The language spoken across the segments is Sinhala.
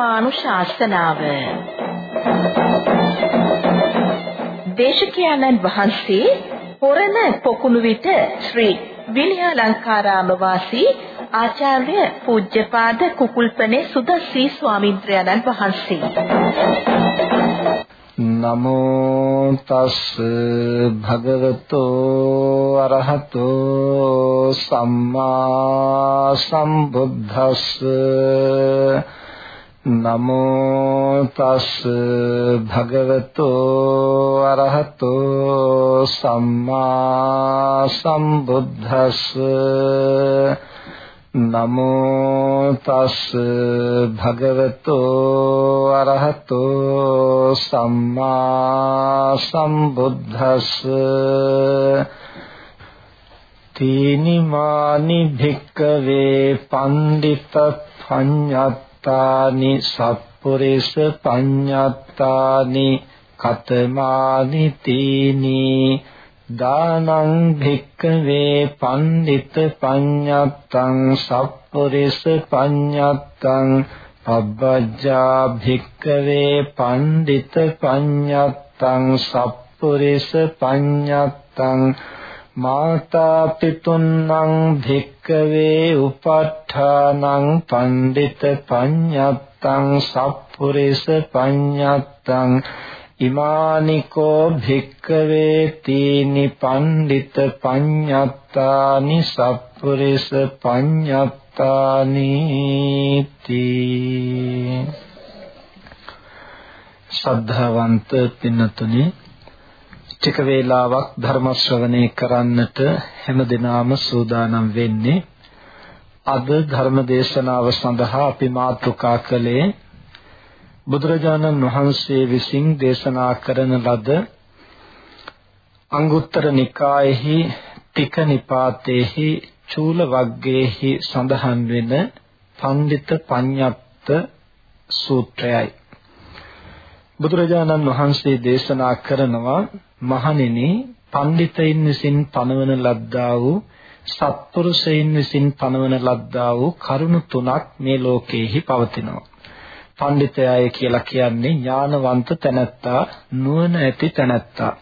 ධර්මානුශාසනාව. දේශකයන්න් වහන්සේ හොරණ පොකුණු විට ශ්‍රී විනයාලංකාරාම වාසී ආචාර්ය පූජ්‍යපාද කුකුල්පනේ සුදස්සී ස්වාමින්ද්‍රයන්න් වහන්සේ. නමෝ තස් භගවතෝ අරහතෝ සම්මා සම්බුද්දස්ස නමෝ තස් භගවතෝ අරහතෝ සම්මා සම්බුද්දස්ස. නමෝ තස් භගවතෝ අරහතෝ සම්මා සම්බුද්දස්ස. තීනිමානි භික්කවේ පණ්ඩිත පඤ්ඤත්තානි සප්පුරිස පඤ්ඤත්තානි කතමානි තීනී දානං භික්කවේ පණ්ඩිත පඤ්ඤත්තං සප්පුරිස පඤ්ඤත්තං පබ්බජ්ජා භික්කවේ පණ්ඩිත පඤ්ඤත්තං සප්පුරිස පඤ්ඤත්තං මාතා පිතුන්නං භික්කවේ උපට්ඨානං පණ්ඩිත පඤ්ඤත්තං සප්පුරිස පඤ්ඤත්තං ඉමානිකෝ භික්කවේ තීනි පණ්ඩිත පඤ්ඤත්තානි සප්පුරිස පඤ්ඤත්තානි තී ශ්‍රද්ධාවන්ත පින්නතුනි ටික වේලාවක් ධර්ම ශ්‍රවණය කරන්නට හැමදෙනාම සූදානම් වෙන්නේ. අද ධර්ම දේශනාව සඳහා අපි මාතෘකා කළේ බුදුරජාණන් වහන්සේ විසින් දේශනා කරන ලද අංගුත්තර නිකායෙහි තික නිපාතේහි චූල වග්ගයේහි සඳහන් වෙන පණ්ඩිත පඤ්ඤප්ත සූත්‍රයයි. බුදුරජාණන් වහන්සේ දේශනා කරනවා මහණෙනි පණ්ඩිතයින් විසින් පනවන ලද්දා වූ සත්පුරුෂයින් විසින් පනවන ලද්දා වූ කරුණු තුනක් මේ ලෝකයේහි පවතිනවා පඬිතයය කියලා කියන්නේ ඥානවන්ත තැනැත්තා නුවණ ඇති තැනැත්තා.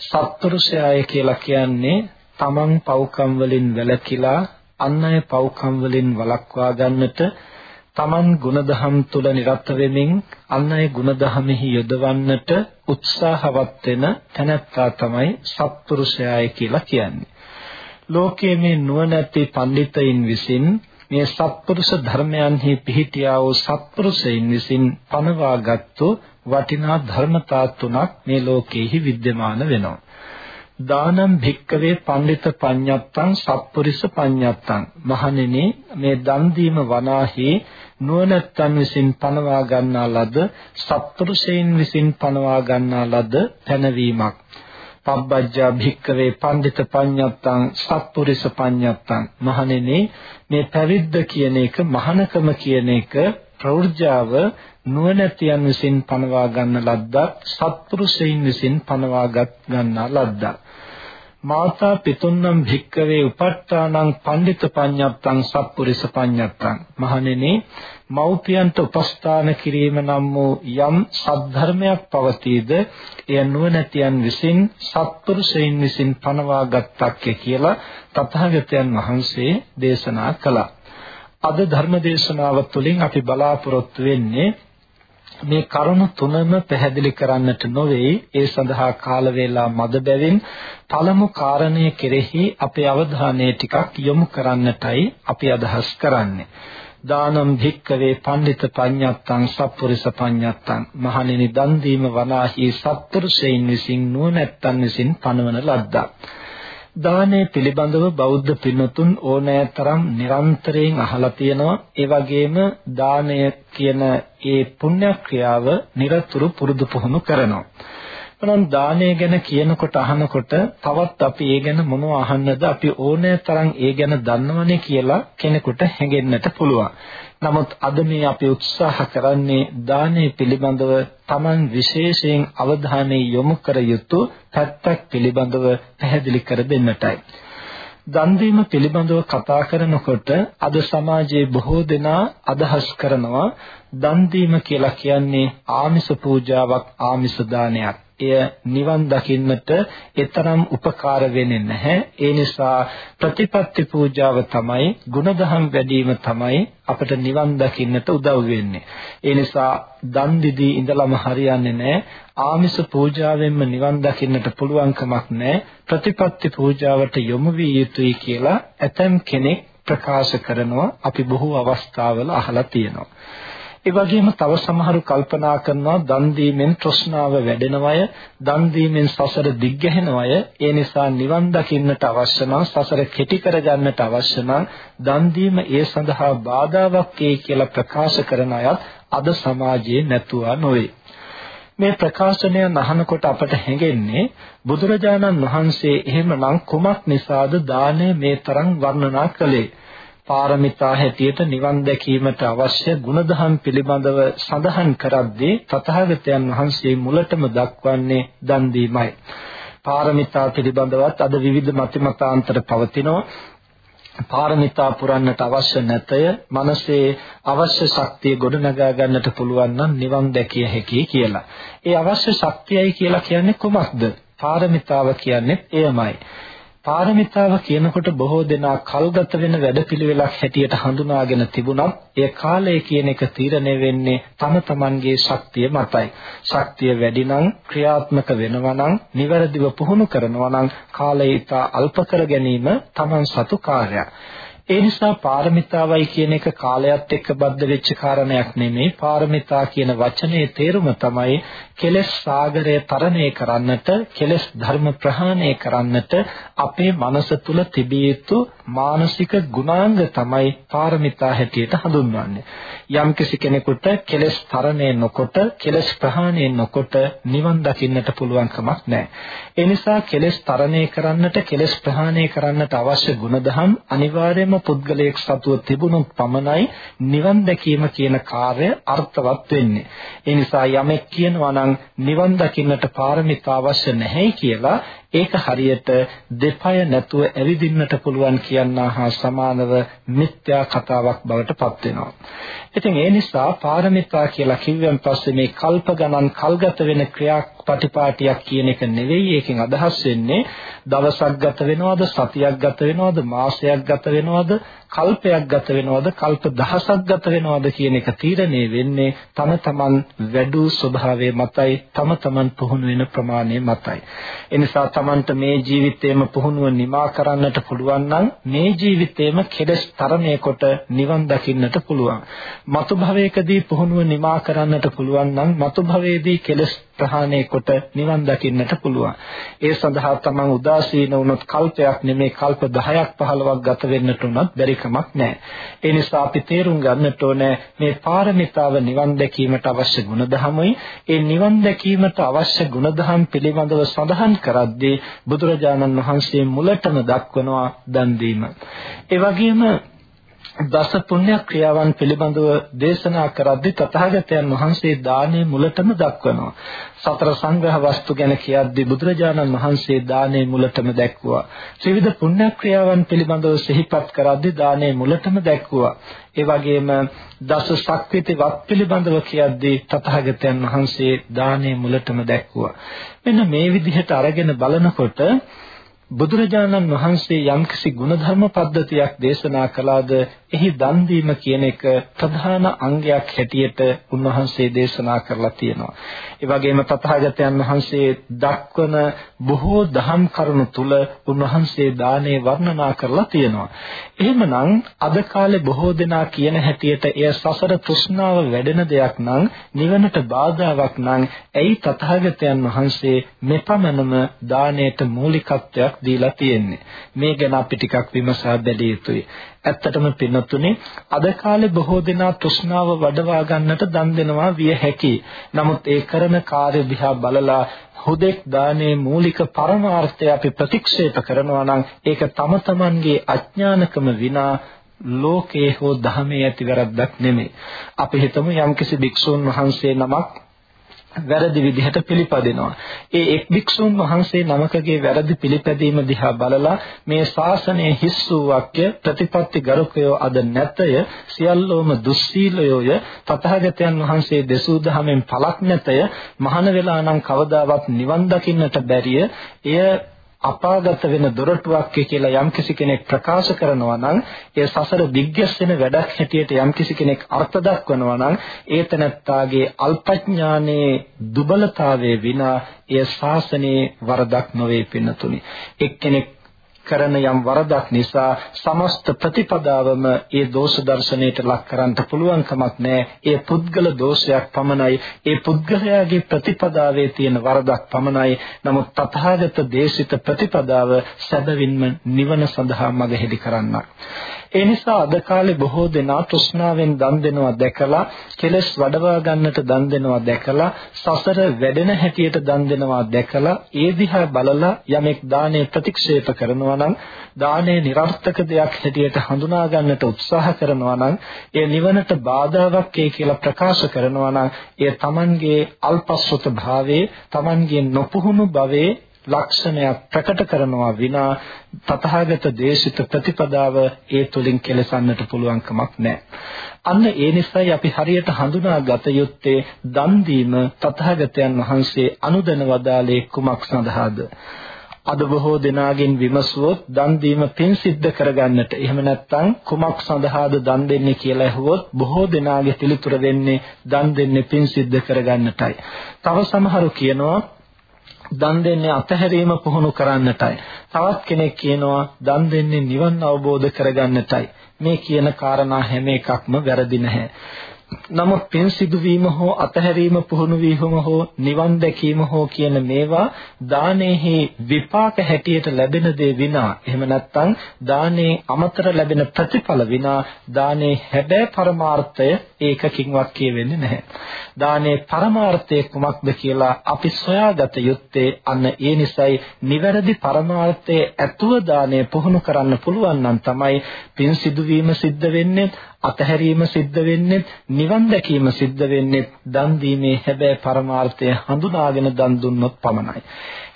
සත්පුරුෂයය කියලා කියන්නේ තමන් පව්කම් වලින් වැළකීලා අන් අය පව්කම් වලින් වළක්වා ගන්නට තමන් ගුණදහම් තුල නිරත වෙමින් අන් අය ගුණදහමෙහි යොදවන්නට උත්සාහවත් වෙන තැනැත්තා තමයි සත්පුරුෂයය කියලා කියන්නේ. ලෝකයේ මේ නුවණැති පඬිතයින් විසින් මේ සත්පුරුෂ ධර්මයන්හි පිහිටියා වූ සත්පුරුෂයින් විසින් පනවාගත්තු වටිනා ධර්මතා තුනක් මේ ලෝකෙහි विद्यमान වෙනවා. දානම් භික්කවේ පඬිත පඤ්ඤත්තං සත්පුරිස පඤ්ඤත්තං මහණෙනි මේ දන් දීම වනාහි නුවණැත්තන් විසින් පනවා ගන්නා ලද සත්පුරුෂයන් විසින් පනවා ගන්නා ලද පැනවීමක්. පබ්බජ්ජා භික්කවේ පණ්ඩිත පඤ්ඤත්තං සත්පුරිස පඤ්ඤත්තං. මහණෙනි මේ පැවිද්ද කියන එක මහානකම කියන එක ප්‍රවෘජාව නුවණැතියන් විසින් පනවා ගන්න ලද්දක් සත්පුරුෂයින් විසින් පනවාගත් ගන්නා ලද්දක්. මාතා පිතුන්නම් භික්කවේ උපට්ඨානං පණ්ඩිත පඤ්ඤත්තං සත්පුරිස පඤ්ඤත්තං මහණෙනි මෞපියන්ට උපස්ථාන කිරීම නම් වූ යම් සද්ධර්මයක් පවතීද එය නුවණැතියන් විසින් සත්පුරුෂයින් විසින් පනවාගත්තක් කියලා තථාගතයන් වහන්සේ දේශනා කළා. අද ධර්ම දේශනාව තුළින් අපි බලාපොරොත්තු වෙන්නේ මේ කරුණු තුනම පැහැදිලි කරන්නට නොවේ. ඒ සඳහා කාල වේලා මද බැවින් පළමු කාරණය කෙරෙහි අපේ අවධානය ටිකක් යොමු කරන්නටයි අපි අදහස් කරන්නේ. දානම් භික්කවේ පණ්ඩිත පඤ්ඤත්තං සප්පුරිස පඤ්ඤත්තං මහණෙනි දන් දීම වනාහි සත්පුරුෂයින් විසින් නුවණැත්තන් විසින් පනවන ලද්දා දානය පිළිබඳව බෞද්ධ පින්වතුන් ඕනෑතරම් නිරන්තරයෙන් අහලා තියෙනවා. ඒ වගේම දානය කියන ඒ පුණ්‍ය ක්‍රියාව নিরතුරු පුරුදු පුහුණු කරනවා. එහෙනම් දානය ගැන කියනකොට අහනකොට තවත් අපි ඒ ගැන මොනව අහන්නද? අපි ඕනෑ තරම් ඒ ගැන දන්නවනේ කියලා කෙනෙකුට හැඟෙන්නට පුළුවන්. නමුත් අද මේ අපි උත්සාහ කරන්නේ දානය පිළිබඳව Taman විශේෂයෙන් අවධානය යොමු කර යුතු පැත්තක් පිළිබඳව පැහැදිලි කර දෙන්නටයි. දන් දීම පිළිබඳව කතා කරනකොට අද සමාජයේ බොහෝ දෙනා අදහස් කරනවා දන් දීම කියලා කියන්නේ ආමිස පූජාවක් ආමිස දානයක්. එය නිවන් දකින්නට එතරම් උපකාර වෙන්නේ නැහැ. ඒ නිසා ප්‍රතිපත්ති පූජාව තමයි ගුණධම් වැඩිම තමයි අපට නිවන් දකින්නට උදව් වෙන්නේ. ඒ නිසා දන් දිදී ඉඳලම හරියන්නේ නැහැ. ආමිස පූජාවෙන්ම නිවන් දකින්නට පුළුවන් කමක් නැහැ. ප්‍රතිපත්ති පූජාවට යොමු විය යුතුයි කියලා ඇතම් කෙනෙක් ප්‍රකාශ කරනවා අපි බොහෝ අවස්ථාවල අහලා තියෙනවා. ඒ වගේම තව සමහරු කල්පනා කරනවා දන් දීමෙන් තෘෂ්ණාව වැඩෙනවය, දන් දීමෙන් සසර දිග්ගැහෙනවය. ඒ නිසා නිවන් දකින්නට අවශ්‍ය නම් සසර කෙටි කරගන්නට අවශ්‍ය නම් දන් දීම ඒ සඳහා බාධාවක් කියලා ප්‍රකාශ කරන අයත් අද සමාජයේ නැතුවා නොවේ. මේ ප්‍රකාශනය අහනකොට අපට හැඟෙන්නේ බුදුරජාණන් වහන්සේ එහෙමනම් කුමක් නිසාද දානය මේ තරම් වර්ණනා කළේ පාරමිතා හැටියට නිවන් දැකීමට අවශ්‍ය ගුණධම් පිළිබඳව සඳහන් කරද්දී තථාගතයන් වහන්සේ මුලටම දක්වන්නේ දන් දීමයි. පාරමිතා පිළිබඳවත් අද විවිධ මතිමතාන්තර පවතිනවා. පාරමිතා පුරන්නට අවශ්‍ය නැතය මනසේ අවශ්‍ය ශක්තිය ගොඩනගා ගන්නට පුළුවන් නම් නිවන් දැකිය හැකියි කියලා. ඒ අවශ්‍ය ශක්තියයි කියලා කියන්නේ කොමක්ද? පාරමිතාව කියන්නේ එයමයි. පාරමිතාව කියනකොට බොහෝ දෙනා කල්ගත වෙන වැඩපිළිවෙලක් හැටියට හඳුනාගෙන තිබුණත් ඒ කාලය කියන එක තීරණය වෙන්නේ තම තමන්ගේ ශක්තිය මතයි. ශක්තිය වැඩි නම් ක්‍රියාත්මක වෙනවා නම් නිවැරදිව පුහුණු කරනවා නම් කාලය ඉතා අල්ප කර ගැනීම තමන් සතු කාර්යයක්. ඒ නිසා පාරමිතාවයි කියන එක කාලයත් එක්ක බද්ධ වෙච්ච කාරණයක් නෙමෙයි. පාරමිතා කියන වචනේ තේරුම තමයි කෙලෙස් සාගරය තරණය කරන්නට, කෙලෙස් ධර්ම ප්‍රහාණය කරන්නට අපේ මනස තුල තිබිය යුතු මානසික ගුණාංග තමයි පාරමිතා හැටියට හඳුන්වන්නේ. යම්කිසි කෙනෙකුට කෙලෙස් තරණය නොකොට, කෙලෙස් ප්‍රහාණය නොකොට නිවන් දකින්නට පුළුවන් කමක් නැහැ. ඒ නිසා කෙලෙස් තරණය කරන්නට, කෙලෙස් ප්‍රහාණය කරන්නට අවශ්‍ය ගුණධම් අනිවාර්යයෙන්ම පුද්ගලයෙක් සතුව තිබුණොත් පමණයි නිවන් දැකීම කියන කාර්ය අර්ථවත් වෙන්නේ. ඒ නිසා යමෙක් කියනවා නම් නිවන් දකින්නට පාරමිතා අවශ්‍ය නැහැ කියලා ඒක හරියට දෙපය නැතුව ඇවිදින්නට පුළුවන් කියනා හා සමානව මිත්‍යා කතාවක් බවට පත් වෙනවා. ඉතින් ඒ නිසා පාරමිතා කියලා කිව්වන් පස්සේ මේ කල්ප ගණන් කල්ගත වෙන ක්‍රියාපටිපාටියක් කියන එක නෙවෙයි. ඒකෙන් අදහස් වෙන්නේ දවසක් ගත වෙනවද සතියක් ගත වෙනවද මාසයක් ගත වෙනවද කල්පයක් ගත වෙනවද කල්ප දහසක් ගත වෙනවද කියන එක තීරණය වෙන්නේ තම තමන් වැඩූ ස්වභාවය මතයි තම තමන් පුහුණු වෙන ප්‍රමාණය මතයි. එනිසා තමන්ට මේ ජීවිතේම පුහුණුව නිමා කරන්නට පුළුවන් නම් මේ ජීවිතේම කෙලස් තරණය කොට නිවන් දකින්නට පුළුවන්. මතු භවයකදී පුහුණුව නිමා කරන්නට පුළුවන් නම් මතු භවයේදී කෙලස් ප්‍රහාණය කොට නිවන් දකින්නට පුළුවන්. ඒ සඳහා තමන් උදාසීන වුණොත් කල්පයක් නෙමේ කල්ප 10ක් 15ක් ගත වෙන්නට උනත් බැරි කමක් නැහැ. ඒ නිසා අපි තේරුම් ගන්නට ඕනේ මේ පාරමිතාව නිවන් දැකීමට අවශ්‍ය ගුණධමයි. ඒ නිවන් දැකීමට අවශ්‍ය ගුණධම් පිළිබඳව සඳහන් කරද්දී බුදුරජාණන් වහන්සේ මුලටම දක්වනවා දන් දීම. ඒ වගේම දස පුණ්‍ය ක්‍රියාවන් පිළිබඳව දේශනා කරද්දී තථාගතයන් වහන්සේ දානේ මුලටම දක්වනවා. සතර සංග්‍රහ වස්තු ගැන කියද්දී බුදුරජාණන් වහන්සේ දානේ මුලටම දැක්වුවා. ත්‍රිවිධ පුණ්‍ය ක්‍රියාවන් පිළිබඳව සිහිපත් කරද්දී දානේ මුලටම දැක්වුවා. ඒ වගේම දස ශක්තිති වත් පිළිබඳව කියද්දී තථාගතයන් වහන්සේ දානේ මුලටම දැක්වුවා. මෙන්න මේ විදිහට අරගෙන බලනකොට බුදුරජාණන් වහන්සේ යම්කිසි ගුණධර්ම පද්ධතියක් දේශනා කළාද එහි දන් දීම කියන එක ප්‍රධාන අංගයක් හැටියට උන්වහන්සේ දේශනා කරලා තියෙනවා. ඒ වගේම තථාගතයන් වහන්සේ දක්වන බොහෝ දහම් කරුණු තුල උන්වහන්සේ දානේ වර්ණනා කරලා තියෙනවා. එහෙමනම් අද කාලේ බොහෝ දෙනා කියන හැටියට එය සසර තෘෂ්ණාව වැඩෙන දෙයක් නම් නිවනට බාධාවක් නම් ඇයි තථාගතයන් වහන්සේ මෙපමණම දාණයට මූලිකත්වයක් දීලා තියෙන්නේ? මේ ගැන අපි ටිකක් විමසා බැලිය යුතුයි. ඇත්තටම පින්නතුනේ අද කාලේ බොහෝ දෙනා තෘෂ්ණාව වඩවා ගන්නට දන් දෙනවා විය හැකියි. නමුත් ඒ කරන කාර්ය දිහා බලලා හුදෙක් දානේ මූලික පරමාර්ථය අපි ප්‍රතික්ෂේප කරනවා නම් ඒක තම තමන්ගේ අඥානකම විනා ලෝකේ හෝ ධර්මයේ ඇති වැරද්දක් නෙමෙයි. අපි හිතමු යම්කිසි භික්ෂුන් වහන්සේ නමක් වැරදි විදිහට පිළිපදිනවා. ඒ එක් භික්ෂුන් වහන්සේ නමකගේ වැරදි පිළිපැදීම දිහා බලලා මේ ශාසනයේ හිස් වූ වාක්‍ය ප්‍රතිපත්ති ගරුකයෝ අද නැතය සියල්ලෝම දුස්සීලයෝය තථාගතයන් වහන්සේ දෙසූ දහමෙන් පළක් නැතය මහාන වෙලා නම් කවදාවත් නිවන් දකින්නට බැරිය එය අපාගත වෙන දොරටුවක් කියලා යම්කිසි කෙනෙක් ප්‍රකාශ කරනවා නම් ඒ සසර දිග්ගැස්සෙන වැඩක් හැටියට යම්කිසි කෙනෙක් අර්ථ දක්වනවා නම් ඒ තනත්තාගේ අල්පඥානයේ දුබලතාවයේ විනා ඒ ශාසනයේ වරදක් නොවේ පින්නතුනි. එක්කෙනෙක් කරන යම් වරදක් නිසා සමස්ත ප්‍රතිපදාවම ඒ දෝෂ දර්ශනයට ලක් කරන්නට පුළුවන් කමක් නැහැ. ඒ පුද්ගල දෝෂයක් පමණයි. ඒ පුද්ගලයාගේ ප්‍රතිපදාවේ තියෙන වරදක් පමණයි. නමුත් තථාගත දේශිත ප්‍රතිපදාව සැබවින්ම නිවන සඳහා මඟ කරන්නක්. ඒ නිසා අද කාලේ බොහෝ දෙනා තෘෂ්ණාවෙන් දන් දෙනවා දැකලා කෙලස් වඩවා ගන්නට දන් දෙනවා දැකලා සසර වැඩෙන හැටියට දන් දෙනවා දැකලා ඒ දිහා බලලා යමෙක් දාණය ප්‍රතික්ෂේප කරනවා නම් දාණය નિરර්ථක දෙයක් හැටියට හඳුනා ගන්නට උත්සාහ කරනවා නම් ඒ නිවනට බාධාවක් කියලා ප්‍රකාශ කරනවා නම් ඒ Tamanගේ අල්පස්වත භාවයේ Tamanගේ නොපුහුණු භවයේ ලක්ෂණයක් ප්‍රකට කරනවා විනා තථාගත දේශිත ප්‍රතිපදාව ඒ තුලින් කෙලසන්නට පුළුවන් කමක් නැහැ. අන්න ඒ නිසායි අපි හරියට හඳුනාගත යුත්තේ දන් දීම තථාගතයන් වහන්සේ අනුදැන වදාළේ කුමක් සඳහාද? අද බොහෝ දෙනාගෙන් විමසුවොත් දන් දීම පින් සිද්ධ කරගන්නට එහෙම නැත්නම් කුමක් සඳහාද දන් දෙන්නේ කියලා ඇහුවොත් බොහෝ දෙනාගේ පිළිතුර වෙන්නේ දන් දෙන්නේ පින් සිද්ධ කරගන්නටයි. තව සමහරු කියනවා දන් දෙන්නේ අතහැරීම පුහුණු කරන්නටයි. තවත් කෙනෙක් කියනවා දන් දෙන්නේ නිවන් අවබෝධ කරගන්නටයි. මේ කියන කාරණා හැම එකක්ම වැරදි නැහැ. නමුත් පින් සිදුවීම හෝ අතහැරීම පුහුණු වීම හෝ නිවන් දැකීම හෝ කියන මේවා දානෙහි විපාක හැටියට ලැබෙන දේ විනා එහෙම නැත්නම් දානේ අමතර ලැබෙන ප්‍රතිඵල විනා දානේ හැබෑ පරමාර්ථය ඒකකින්වත් කියවෙන්නේ නැහැ. දානේ පරමාර්ථය කුමක්ද කියලා අපි සොයාගත යුත්තේ අන්න ඒ නිසයි නිවැරදි පරමාර්ථයේ ඇතුව දානේ පුහුණු කරන්න පුළුවන් නම් තමයි පින් සිදුවීම සිද්ධ වෙන්නේ අතහැරීම සිද්ධ වෙන්නේ නිවන් දැකීම සිද්ධ වෙන්නේ දන් දීමේ හැබෑ පරමාර්ථය හඳුනාගෙන දන් දුන්නොත් පමණයි.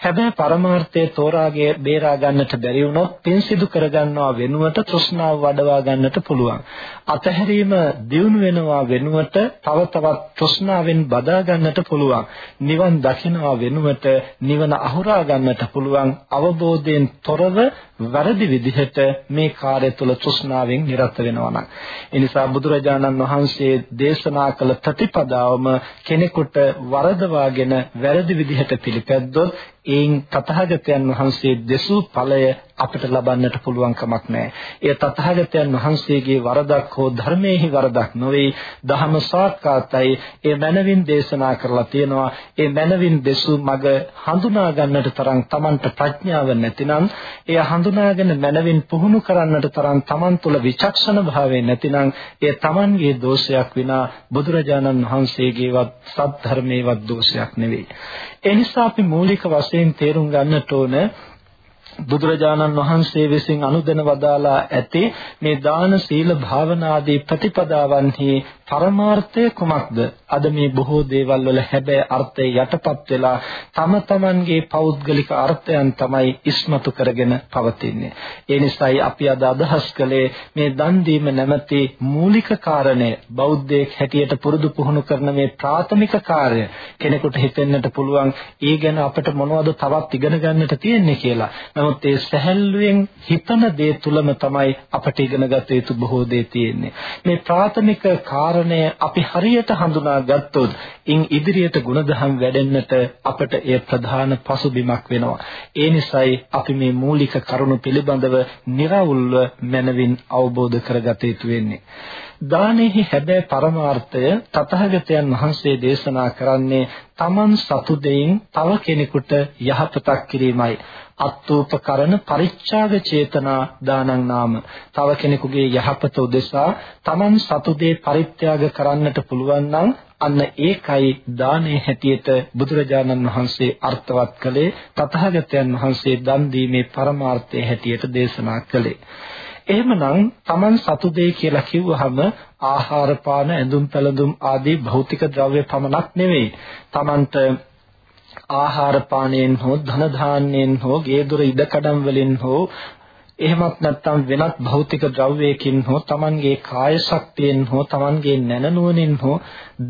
හැබැයි පරමාර්ථය තෝරාගේ බේරා ගන්නට බැරි වුණොත් පින් සිදු කරගන්නවා වෙනුවට තෘෂ්ණාව වඩවා ගන්නට පුළුවන්. අතහැරීම දියුණු වෙනවා වෙනුවට තව තවත් තෘෂ්ණාවෙන් බදා ගන්නට පුළුවන්. නිවන් දකින්නවා වෙනුවට නිවන අහුරා ගන්නට පුළුවන්. අවබෝධයෙන් තොරව වැරදි විදිහට මේ කාර්ය තුල තෘෂ්ණාවෙන් නිරත වෙනවා නම්. ඒ නිසා බුදුරජාණන් වහන්සේ දේශනා කළ ප්‍රතිපදාවම කෙනෙකුට වරදවාගෙන වැරදි විදිහට පිළිපැද්දොත් ඒන් තථාගතයන් වහන්සේ දෙසූ ඵලය අපිට ලබන්නට පුළුවන් කමක් නැහැ. ඒ තථාගතයන් වහන්සේගේ වරදක් හෝ ධර්මයේහි වරදක් නොවේ. දහම සාක්කාතයි. ඒ මනවින් දේශනා කරලා තියෙනවා. ඒ මනවින් දෙසූ මග හඳුනා ගන්නට තරම් Tamanට ප්‍රඥාව නැතිනම්, එය හඳුනාගෙන මනවින් පුහුණු කරන්නට තරම් Taman තුල විචක්ෂණ භාවය නැතිනම්, ඒ Tamanගේ දෝෂයක් විනා බුදුරජාණන් වහන්සේගේවත් සත්‍ය ධර්මයේවත් දෝෂයක් නෙවෙයි. ඒ නිසා අපි මූලික වශයෙන් තේරුම් ගන්නට ඕන බුදුරජාණන් වහන්සේ විසින් අනුදැන වදාලා ඇති මේ දාන සීල භාවනා ආදී ප්‍රතිපදාවන්හි පරමාර්ථය කුමක්ද? අද මේ බොහෝ දේවල් වල හැබැයි අර්ථය යටපත් වෙලා තම තමන්ගේ පෞද්ගලික අර්ථයන් තමයි ඉස්මතු කරගෙන පවතින්නේ. ඒ නිසායි අපි අද අදහස් කළේ මේ දන් දීම නැමැති මූලික කාරණය බෞද්ධයෙක් හැටියට පුරුදු පුහුණු කරන මේ ප්‍රාථමික කාර්ය කෙනෙකුට හිතෙන්නට පුළුවන් ඒ ගැන අපිට මොනවද තවත් ඉගෙන ගන්නට තියෙන්නේ කියලා. නමුත් ඒ සැහැල්ලුවෙන් හිතන දේ තුලම තමයි අපට ඉගෙන ගත යුතු බොහෝ දේ තියෙන්නේ. මේ ප්‍රාථමික කාරණය අපි හරියට හඳුනා ගත්තොත් ඉන් ඉදිරියට ගුණධම් වැඩෙන්නට අපට ඒ ප්‍රධාන පසුබිමක් වෙනවා. ඒ නිසායි අපි මේ මූලික කරුණු පිළිබඳව निराවුල්ව මනවින් අවබෝධ කරගත යුතු වෙන්නේ. දානෙහි හැබෑ පරමාර්ථය තථාගතයන් වහන්සේ දේශනා කරන්නේ තමන් සතු දෙයින් තව කෙනෙකුට යහපතක් කිරීමයි අත්ූපකරණ පරිච්ඡාග චේතනා දානං නාම තව කෙනෙකුගේ යහපත උදෙසා Taman සතු දේ පරිත්‍යාග කරන්නට පුළුවන් නම් අන්න ඒකයි දානේ හැටියට බුදුරජාණන් වහන්සේ අර්ථවත් කළේ තථාගතයන් වහන්සේ දන් දීමේ පරමාර්ථය හැටියට දේශනා කළේ එහෙමනම් Taman සතු දෙය කියලා කිව්වහම ආහාර පාන ඇඳුම් පැළඳුම් ආදී භෞතික ද්‍රව්‍ය පමණක් නෙවෙයි. Tamanට ආහාර පානයෙන් හෝ ධන ධාන්‍යයෙන් හෝ ගේ දොර ඉඩකඩම් වලින් හෝ එහෙමත් නැත්නම් වෙනත් භෞතික ද්‍රව්‍යයකින් හෝ Tamanගේ කාය ශක්තියෙන් හෝ Tamanගේ නැනනුවණින් හෝ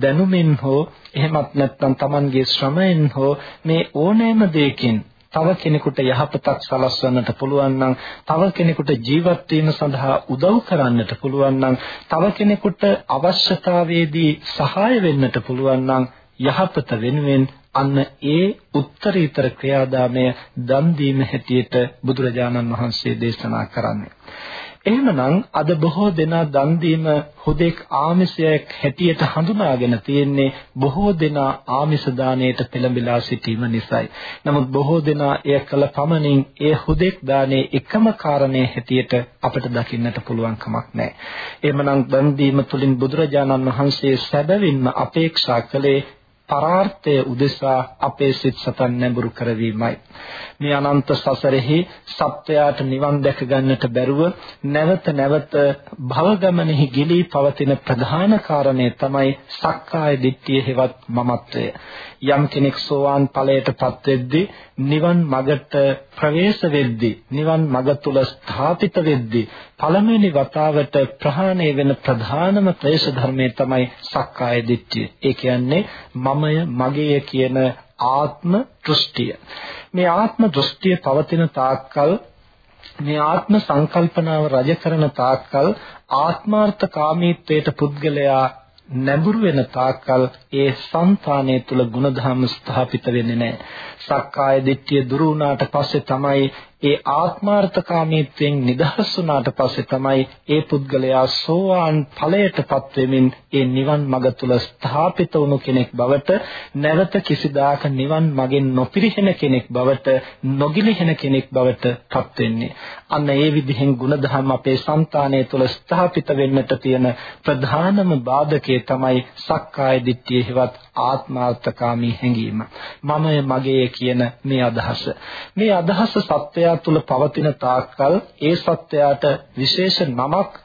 දැනුමින් හෝ එහෙමත් නැත්නම් Tamanගේ ශ්‍රමයෙන් හෝ මේ ඕනෑම දෙයකින් තව කෙනෙකුට යහපතක් සලස්වන්නට පුළුවන් නම් තව කෙනෙකුට ජීවත් වීම සඳහා උදව් කරන්නට පුළුවන් නම් තව කෙනෙකුට අවශ්‍යතාවයේදී සහාය වෙන්නට පුළුවන් නම් යහපත වෙනුවෙන් අන්න ඒ උත්තරීතර ක්‍රියාදාමය දන් දීම හැටියට බුදුරජාණන් වහන්සේ දේශනා කරන්නේ. එහෙමනම් අද බොහෝ දෙනා දන් දීම හුදෙක් ආමිසයක් හැටියට හඳුනාගෙන තියෙන්නේ බොහෝ දෙනා ආමිස දාණයට පෙළඹිලා සිටීම නිසායි. නමුත් බොහෝ දෙනා එය කළ පමණින් ඒ හුදෙක් දාණයේ එකම කාරණේ හැටියට අපට දකින්නට පුළුවන් කමක් නැහැ. එහෙමනම් දන් දීම තුළින් බුදුරජාණන් වහන්සේ සැබවින්ම අපේක්ෂා කළේ පරාර්ථය උදෙසා අපේ සිත් සතන් නැඹුරු කරවීමයි. මේ අනන්ත සසරෙහි සත්වයාට නිවන් දැක ගන්නට බැරුව නැවත නැවත භවගමනෙහි ගිලී පවතින ප්‍රධාන කාරණය තමයි සක්කාය දිට්ඨිය හෙවත් මමත්වය. යම් කෙනෙක් සෝවාන් ඵලයටපත් වෙද්දී නිවන් මගට ප්‍රවේශ වෙද්දී නිවන් මග තුල ස්ථාපිත වෙද්දී පළමුවෙනි වතාවට ප්‍රහාණය වෙන ප්‍රධානම ක්ලේශ ධර්මය තමයි සක්කාය දිට්ඨිය. ඒ කියන්නේ මමය මගේය කියන ආත්ම දෘෂ්ටිය. මේ ආත්ම දෘෂ්ටිය පවතින තාක්කල් මේ ආත්ම සංකල්පනාව රජ කරන තාක්කල් ආත්මාර්ථකාමීත්වයට පුද්ගලයා නැඹුරු වෙන තාක්කල් ඒ సంతානය තුල ಗುಣධර්ම ස්ථාපිත වෙන්නේ නැහැ. සක්කාය දිට්ඨිය දුරු වුණාට පස්සේ තමයි ඒ ආත්මාර්ථකාමීත්වයෙන් නිදහස් වුණාට පස්සේ තමයි ඒ පුද්ගලයා සෝවාන් ඵලයටපත් වෙමින් ඒ නිවන් මඟ තුල ස්ථාපිත වුණු කෙනෙක් බවට නැවත කිසිදාක නිවන් මගෙන් නොපිරිහෙන කෙනෙක් බවට නොගිලිහෙන කෙනෙක් බවට පත් වෙන්නේ. අන්න ඒ විදිහෙන් ಗುಣධර්ම අපේ సంతානය තුල ස්ථාපිත වෙන්නට තියෙන ප්‍රධානම බාධකය තමයි සක්කාය දිට්ඨිය හෙවත් ආත්මාර්ථකාමී හැඟීම. මමය මගේ කියන මේ අදහස. මේ අදහස සත්‍යය තුළ පවතින තාක්කල් ඒ සත්‍යයට විශේෂ නමක්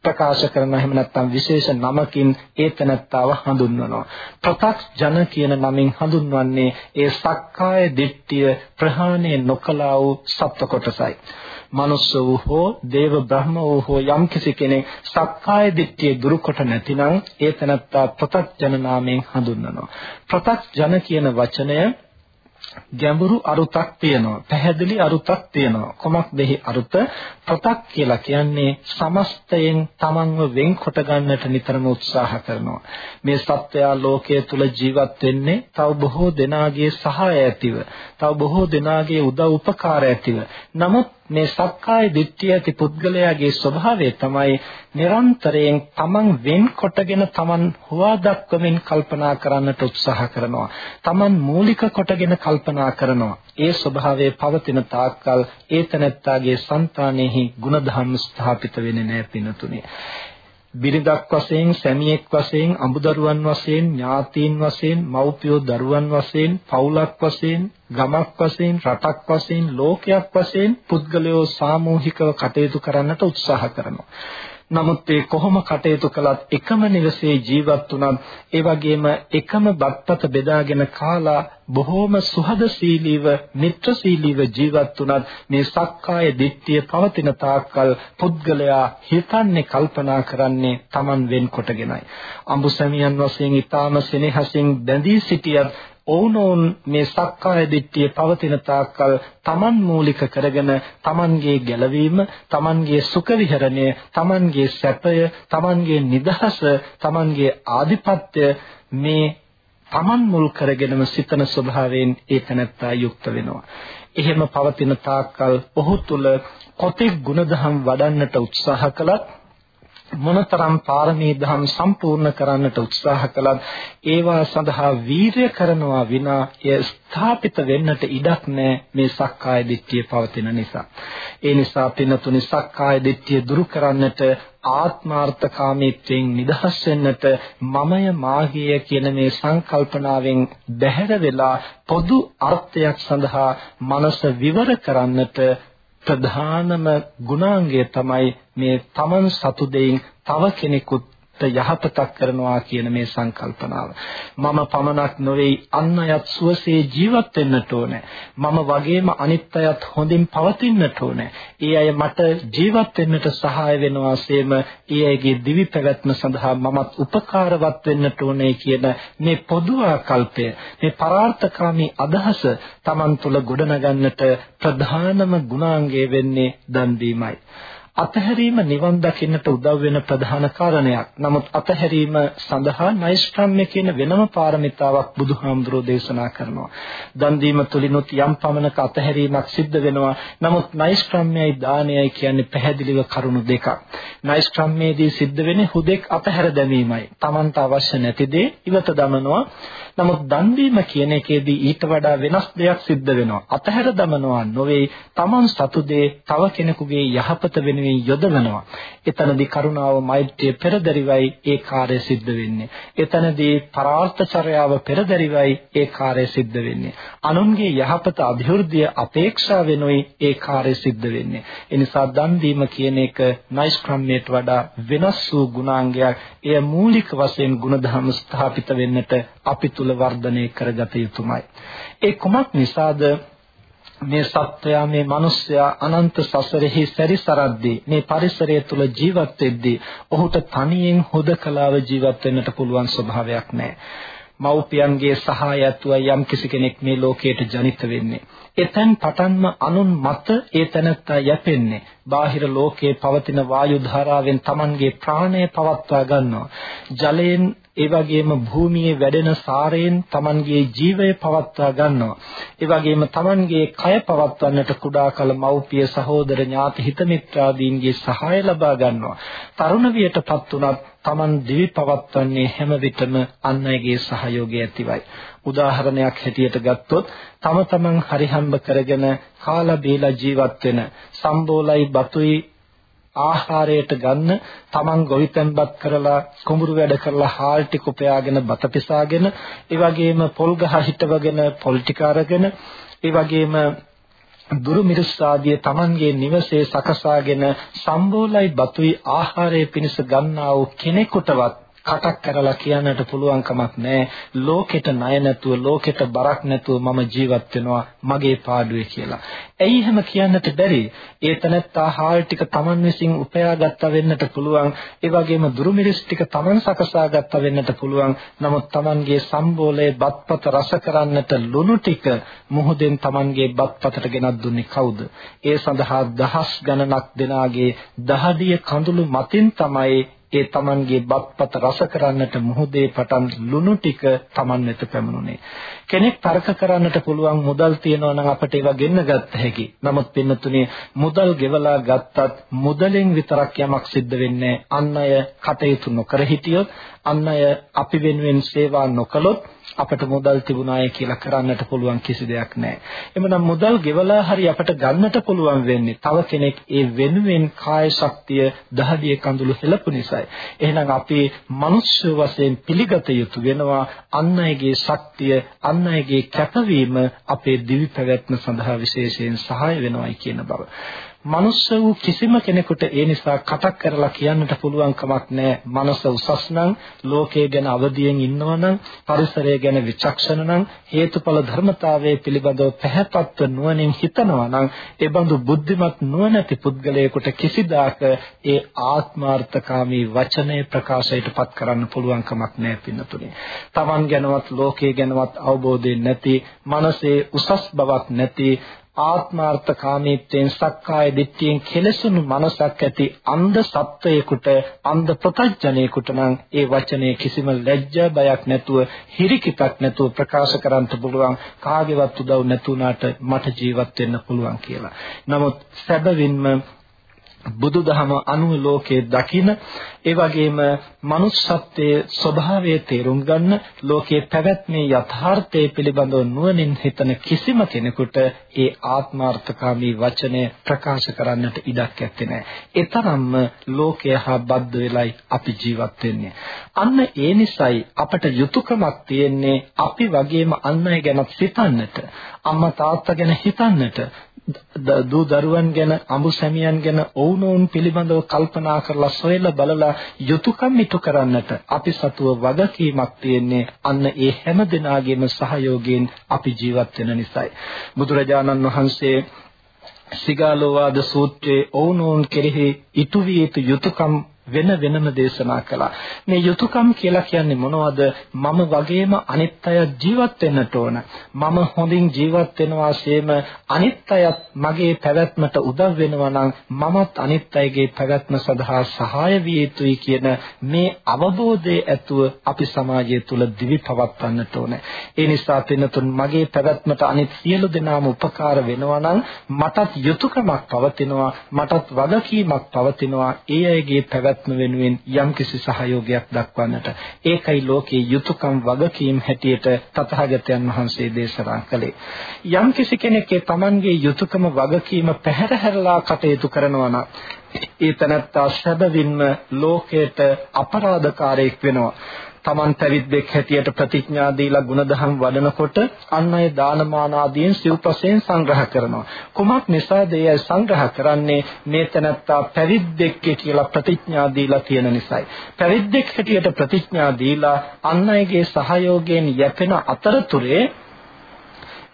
ප්‍රකාශ කරන එහෙම නැත්නම් විශේෂ නමකින් ඒ තනත්තාව හඳුන්වනවා. ප්‍රත්‍යක්ෂ ජන කියන නමින් හඳුන්වන්නේ ඒ සක්කාය දිට්ඨිය ප්‍රහාණය නොකලා වූ සත්ව කොටසයි. මනුස්ස වූ හෝ දේව බ්‍රහ්ම වූ හෝ යම් කිසි කෙනෙක් සක්කාය දිට්ඨිය දුරු කොට නැතිනම් ඒ තනත්තා ප්‍රත්‍යක්ෂ ජන නාමයෙන් හඳුන්වනවා. ප්‍රත්‍යක්ෂ ජන කියන වචනය ගැඹුරු අරුතක් තියෙනවා. පැහැදිලි අරුතක් තියෙනවා. කොමක්දෙහි අරුත? ප්‍රතක් කියලා කියන්නේ සමස්තයෙන් තමන්ව වෙන්කොට ගන්නට නිතරම උත්සාහ කරනවා. මේ සත්වයා ලෝකයේ තුල ජීවත් වෙන්නේ තව බොහෝ දෙනාගේ සහාය ඇතිව තව බොහෝ දෙනාගේ උදව් උපකාර ඇතිව. නමුත් මේ සක්කාය දිට්ඨිය ඇති පුද්ගලයාගේ ස්වභාවය තමයි නිරන්තරයෙන් තමන් වෙන් කොටගෙන තමන් හුවා දක්වමින් කල්පනා කරන්නට උත්සාහ කරනවා. තමන් මූලික කොටගෙන කල්පනා කරනවා. ඒ ස්වභාවය පවතින තාක්කල් ඒතනත්තාගේ సంతානෙහි ಗುಣධම් ස්ථාපිත වෙන්නේ නැහැ පිනතුනේ. බිරිඳක් වශයෙන් සැමියෙක් වශයෙන් අඹදරුවන් වශයෙන් ඥාතීන් වශයෙන් මව්පියෝ දරුවන් වශයෙන් පවුලක් වශයෙන් ගමක් වශයෙන් රටක් වශයෙන් ලෝකයක් වශයෙන් පුද්ගලයෝ සාමූහිකව කටයුතු කරන්නට උත්සාහ කරනවා. නමුත් ඒ කොහොම කටයුතු කළත් එකම නිවසේ ජීවත් වුණත් ඒ වගේම එකම බත්පත බෙදාගෙන කාලා බොහෝම සුහදශීලීව මිත්‍රශීලීව ජීවත් වුණත් මේ සක්කාය දිට්ඨිය පවතින තාක්කල් පුද්ගලයා හිතන්නේ කල්පනා කරන්නේ Taman වෙන් කොටගෙනයි. අඹුසැමියන් වශයෙන් ඊටාම සෙනෙහසින් බැඳී සිටියත් ඔවුනොවුන් මේ සක්කාය දිට්ඨිය පවතින තාක්කල් තමන් මූලික කරගෙන තමන්ගේ ගැලවීම, තමන්ගේ සුඛ විහරණය, තමන්ගේ සැපය, තමන්ගේ නිදහස, තමන්ගේ ආධිපත්‍ය මේ තමන් මුල් කරගෙනම සිතන ස්වභාවයෙන් ඒ තැනත්තා යුක්ත වෙනවා. එහෙම පවතින තාක්කල් ඔහු තුල කොතෙක් ගුණධම් වඩන්නට උත්සාහ කළත් මොනතරම් පාරමී ධම් සම්පූර්ණ කරන්නට උත්සාහ කළත් ඒවා සඳහා වීරය කරනවා විනා එය ස්ථාපිත වෙන්නට ඉඩක් නැහැ මේ සක්කාය දිට්ඨිය පවතින නිසා. ඒ නිසා පින්නතුනි සක්කාය දිට්ඨිය දුරු කරන්නට ආත්මාර්ථකාමීත්වයෙන් නිදහස් වෙන්නට මමය මාගිය කියන මේ සංකල්පනාවෙන් බැහැර වෙලා පොදු අර්ථයක් සඳහා මනස විවර කරන්නට ප්‍රධානම ගුණාංගය තමයි මේ තමන් සතු දෙයින් තව කෙනෙකුත් යහපතක් කරනවා කියන මේ සංකල්පනාව. මම පමණක් නොවේ අන් අයත් සුවසේ ජීවත් වෙන්නට ඕනේ. මම වගේම අනිත් අයත් හොඳින් පවතින්නට ඕනේ. ඒ අය මට ජීවත් වෙන්නට සහාය වෙනවාseම ඒ අයගේ දිවි පැවැත්ම සඳහා මමත් උපකාරවත් වෙන්නට ඕනේ කියන මේ පොදු ආකල්පය, මේ පරාර්ථකාමී අදහස Taman තුල ගොඩනගන්නට ප්‍රධානම ගුණාංගය වෙන්නේ දන් දීමයි. අතහැරීම නිවන් දකින්නට උදව් වෙන ප්‍රධාන කාරණයක්. නමුත් අතහැරීම සඳහා නෛෂ්ක්‍රම්‍ය කියන වෙනම පාරමිතාවක් බුදුහාමුදුරෝ දේශනා කරනවා. දන් දීම තුලිනුත් යම් පමණක අතහැරීමක් සිද්ධ වෙනවා. නමුත් නෛෂ්ක්‍රම්‍යයි දානයයි කියන්නේ පැහැදිලිව කරුණු දෙකක්. නෛෂ්ක්‍රම්‍යයේදී සිද්ධ වෙන්නේ හුදෙක් අතහැර දැමීමයි. Tamanta අවශ්‍ය නැති දේ ඉවත දමනවා. නමුත් දන් දීම කියන එකේදී ඊට වඩා වෙනස් දෙයක් සිද්ධ වෙනවා. අතහැර දමනවා නොවේ. Taman සතු දේ තව කෙනෙකුගේ යහපත වෙනුවෙන් වෙනුවෙන් යොදවනවා. එතනදී කරුණාව මෛත්‍රිය පෙරදරිවයි ඒ කාර්ය සිද්ධ වෙන්නේ. එතනදී පරාර්ථචර්යාව පෙරදරිවයි ඒ කාර්ය සිද්ධ වෙන්නේ. අනුන්ගේ යහපත અભිවෘද්ධිය අපේක්ෂා වෙනුයි ඒ කාර්ය සිද්ධ වෙන්නේ. ඒ නිසා දන් දීම කියන එක නෛෂ්ක්‍රම්‍යයට වඩා වෙනස් වූ ගුණාංගයක්. එය මූලික වශයෙන් ගුණධර්ම ස්ථාපිත වෙන්නට අපි තුල වර්ධනය කරගත යුතුමයි. ඒ කුමක් නිසාද මේ සත්වයා මේ මිනිස්සයා අනන්ත සසරෙහි සැරිසරද්දී මේ පරිසරය තුල ජීවත් වෙද්දී ඔහුට තනියෙන් හුදකලාව ජීවත් වෙන්නට පුළුවන් ස්වභාවයක් නැහැ. මව්පියන්ගේ සහාය ඇතුව යම් කිසි කෙනෙක් මේ ලෝකයට ජනිත වෙන්නේ. එතෙන් පටන්ම අනුන් මත ඒ තැනත්තා යැපෙන්නේ. බාහිර ලෝකයේ පවතින වායු ධාරාවෙන් Tamanගේ ප්‍රාණය පවත්වා ගන්නවා. ජලයෙන් ඒ වගේම භූමියේ වැඩෙන සාරයෙන් Tamanගේ ජීවය පවත්වා ගන්නවා. ඒ වගේම Tamanගේ කය පවත්වන්නට කුඩා කල මව්පිය සහෝදර ඥාති හිත මිත්‍රාදීන්ගේ සහාය ලබා ගන්නවා. තරුණ වියටපත් උනත් Taman දිවි පවත්වන්නේ හැම විටම අන් අයගේ සහයෝගය ඇතිවයි. උදාහරණයක් හැටියට ගත්තොත් තම තමන් හරිහම්බ කරගෙන කාලා බීලා ජීවත් වෙන සම්බෝලයි බතුයි ආහාරයට ගන්න තමන් ගොවිතැන්පත් කරලා කුඹුරු වැඩ කරලා හාල් ටික උපයාගෙන බත පිසාගෙන ඒ වගේම පොල් ගහ හිටවගෙන පොල් ටික අරගෙන ඒ වගේම දුරු මිරිස් ආදී තමන්ගේ නිවසේ සකසාගෙන සම්බෝලයි බතුයි ආහාරය පිණිස ගන්නා වූ කෙනෙකුටවත් කටක් කරලා කියන්නට පුළුවන් කමක් නැහැ ලෝකෙට ණය නැතුව ලෝකෙට බරක් නැතුව මම ජීවත් වෙනවා මගේ පාඩුවේ කියලා. ඇයි එහෙම කියන්නට බැරි? ඒ තනත්තා හාල් ටික Taman විසින් උපයාගත්ත වෙන්නට පුළුවන්. ඒ වගේම දුරුමිරිස් ටික Taman සකසාගත්ත වෙන්නට පුළුවන්. නමුත් Tamanගේ සම්බෝලයේ බත්පත රස කරන්නට ලුණු ටික මුහුදෙන් Tamanගේ බත්පතට ගෙනත් දුන්නේ කවුද? ඒ සඳහා දහස් ගණනක් දෙනාගේ දහඩිය කඳුළු මතින් තමයි ඒ Tamanගේ බත්පත රස කරන්නට මුහුදේ පටන් ලුණු ටික Taman වෙත පැමුණුනේ. කෙනෙක් තර්ක කරන්නට පුළුවන් මුදල් තියනවා නම් අපිට ඒවා ගෙන්න ගත්ත හැකි. නමුත් පින්නතුනේ මුදල් ගෙවලා ගත්තත් මුදලෙන් විතරක් යමක් සිද්ධ වෙන්නේ අන් අය කටයුතු නොකර හිටියොත් අන් අය අපි වෙනුවෙන් සේවා නොකළොත් අපට මුදල් තිබුණාය කියලා කරන්නට පුළුවන් කිසි දෙයක් නැහැ. එමනම් මුදල් ගෙවලා හරි අපට ගන්නට පුළුවන් වෙන්නේ තව කෙනෙක් ඒ වෙනුවෙන් කාය ශක්තිය දහදිය කඳුළු හෙලපු නිසායි. එහෙනම් අපි මනුෂ්‍ය වශයෙන් පිළිගත යුතු වෙනවා අන් අයගේ ශක්තිය, අන් අයගේ කැපවීම අපේ දිවි පැවැත්ම සඳහා විශේෂයෙන් සහාය වෙනවායි කියන බව. මනුස්ස වූ කිසිම කෙනෙකුට ඒ නිසා කටක් කරලා කියන්නට පුළුවන් කමක් නැහැ. මනස උසස් නම්, ලෝකයේ ගැන අවදියෙන් ඉන්නවා නම්, පරිසරය ගැන විචක්ෂණ නම්, හේතුඵල ධර්මතාවයේ පිළිබඳව පැහැපත්ව නුවණින් හිතනවා නම්, ඒ බඳු බුද්ධිමත් නුවණැති පුද්ගලයෙකුට කිසිදාක ඒ ආත්මාර්ථකාමී වචනය ප්‍රකාශයට පත් කරන්න පුළුවන් කමක් නැහැ පින්නතුනේ. Taman ගැනවත් ලෝකයේ ගැනවත් අවබෝධය නැති, මනසේ උසස් බවක් නැති ආත්මාර්ථකාමීත්වයෙන් සක්කාය දිට්ඨියෙන් කෙලසුණු මනසක් ඇති අන්ධ සත්වයෙකුට අන්ධ ප්‍රත්‍යඥයෙකුට නම් ඒ වචනේ කිසිම ලැජ්ජා බයක් නැතුව හිරිකිතක් නැතුව ප්‍රකාශ කරන්න පුළුවන් කාගේවත් උදව් නැතුණාට මට ජීවත් වෙන්න පුළුවන් කියලා. නමුත් සැබවින්ම බුදුදහම අනුව ලෝකයේ දකින ඒ වගේම manussත්වයේ ස්වභාවය තේරුම් ගන්න ලෝකයේ පැවැත්මේ යථාර්ථය පිළිබඳව නුවණින් හිතන කිසිම කෙනෙකුට ඒ ආත්මార్థකාමී වචනය ප්‍රකාශ කරන්නට ඉඩක් ඇත්තේ නැහැ. ඒ තරම්ම ලෝකය හා බද්ධ වෙලයි අපි ජීවත් වෙන්නේ. අන්න ඒ නිසයි අපට යුතුයකමක් තියෙන්නේ අපි වගේම අන් අය ගැන සිතන්නට, අම්මා තාත්තා ගැන හිතන්නට, දූ දරුවන් ගැන අඹු සැමියන් ගැන ඔවුනොවුන් පිළිබඳව කල්පනා කරලා සොයලා බලලා යුතුයකම් ඉටු කරන්නට අපි සතුව වගකීමක් තියෙන්නේ අන්න ඒ හැම දිනාගේම සහයෝගයෙන් අපි ජීවත් වෙන නිසායි. බුදුරජාණන් වහන්සේ සිගාලෝවාද සූත්‍රයේ ඔවුනොවුන් කෙරෙහි ඉටු විය යුතු යුතුයකම් වෙන වෙනම දේශනා කළා. මේ යුතුයකම් කියලා කියන්නේ මොනවද? මම වගේම අනිත් අය ජීවත් වෙන්නට ඕන. මම හොඳින් ජීවත් වෙනවාseම අනිත් අයත් මගේ පැවැත්මට උදව් වෙනවා නම් මමත් අනිත් අයගේ පැවැත්ම සඳහා සහාය විය යුතුයි කියන මේ අවබෝධය ඇතුව අපි සමාජය තුල දිවි පවත්වන්නට ඕන. ඒ නිසා පින්නතුන් මගේ පැවැත්මට අනිත් සියලු දෙනාම උපකාර වෙනවා නම් මටත් යුතුයකමක් පවතිනවා මටත් වගකීමක් පවතිනවා ඒ අයගේ පැවැත්ම පැවැත්ම වෙනුවෙන් යම්කිසි සහයෝගයක් දක්වන්නට. ඒකයි ලෝකයේ යුතුයකම් වගකීම් හැටියට තථාගතයන් වහන්සේ දේශනා කළේ. යම්කිසි කෙනෙක් ඒ Tamanගේ යුතුයකම වගකීම පැහැරහැරලා කටයුතු කරනවා නම් ඒ තනත්තා සැබවින්ම ලෝකයට අපරාධකාරයෙක් වෙනවා. Taman පැවිද්දෙක් හැටියට ප්‍රතිඥා දීලා ಗುಣධම් වඩනකොට අන් අය දානමාන ආදීන් සිව්පසෙන් සංග්‍රහ කරනවා. කුමක් නිසාද ඒ සංග්‍රහ කරන්නේ මේ තැනත්තා පැවිද්දෙක් කියලා ප්‍රතිඥා දීලා තියෙන නිසායි. පැවිද්දෙක් හැටියට ප්‍රතිඥා දීලා අන් අයගේ සහයෝගයෙන් යැපෙන අතරතුරේ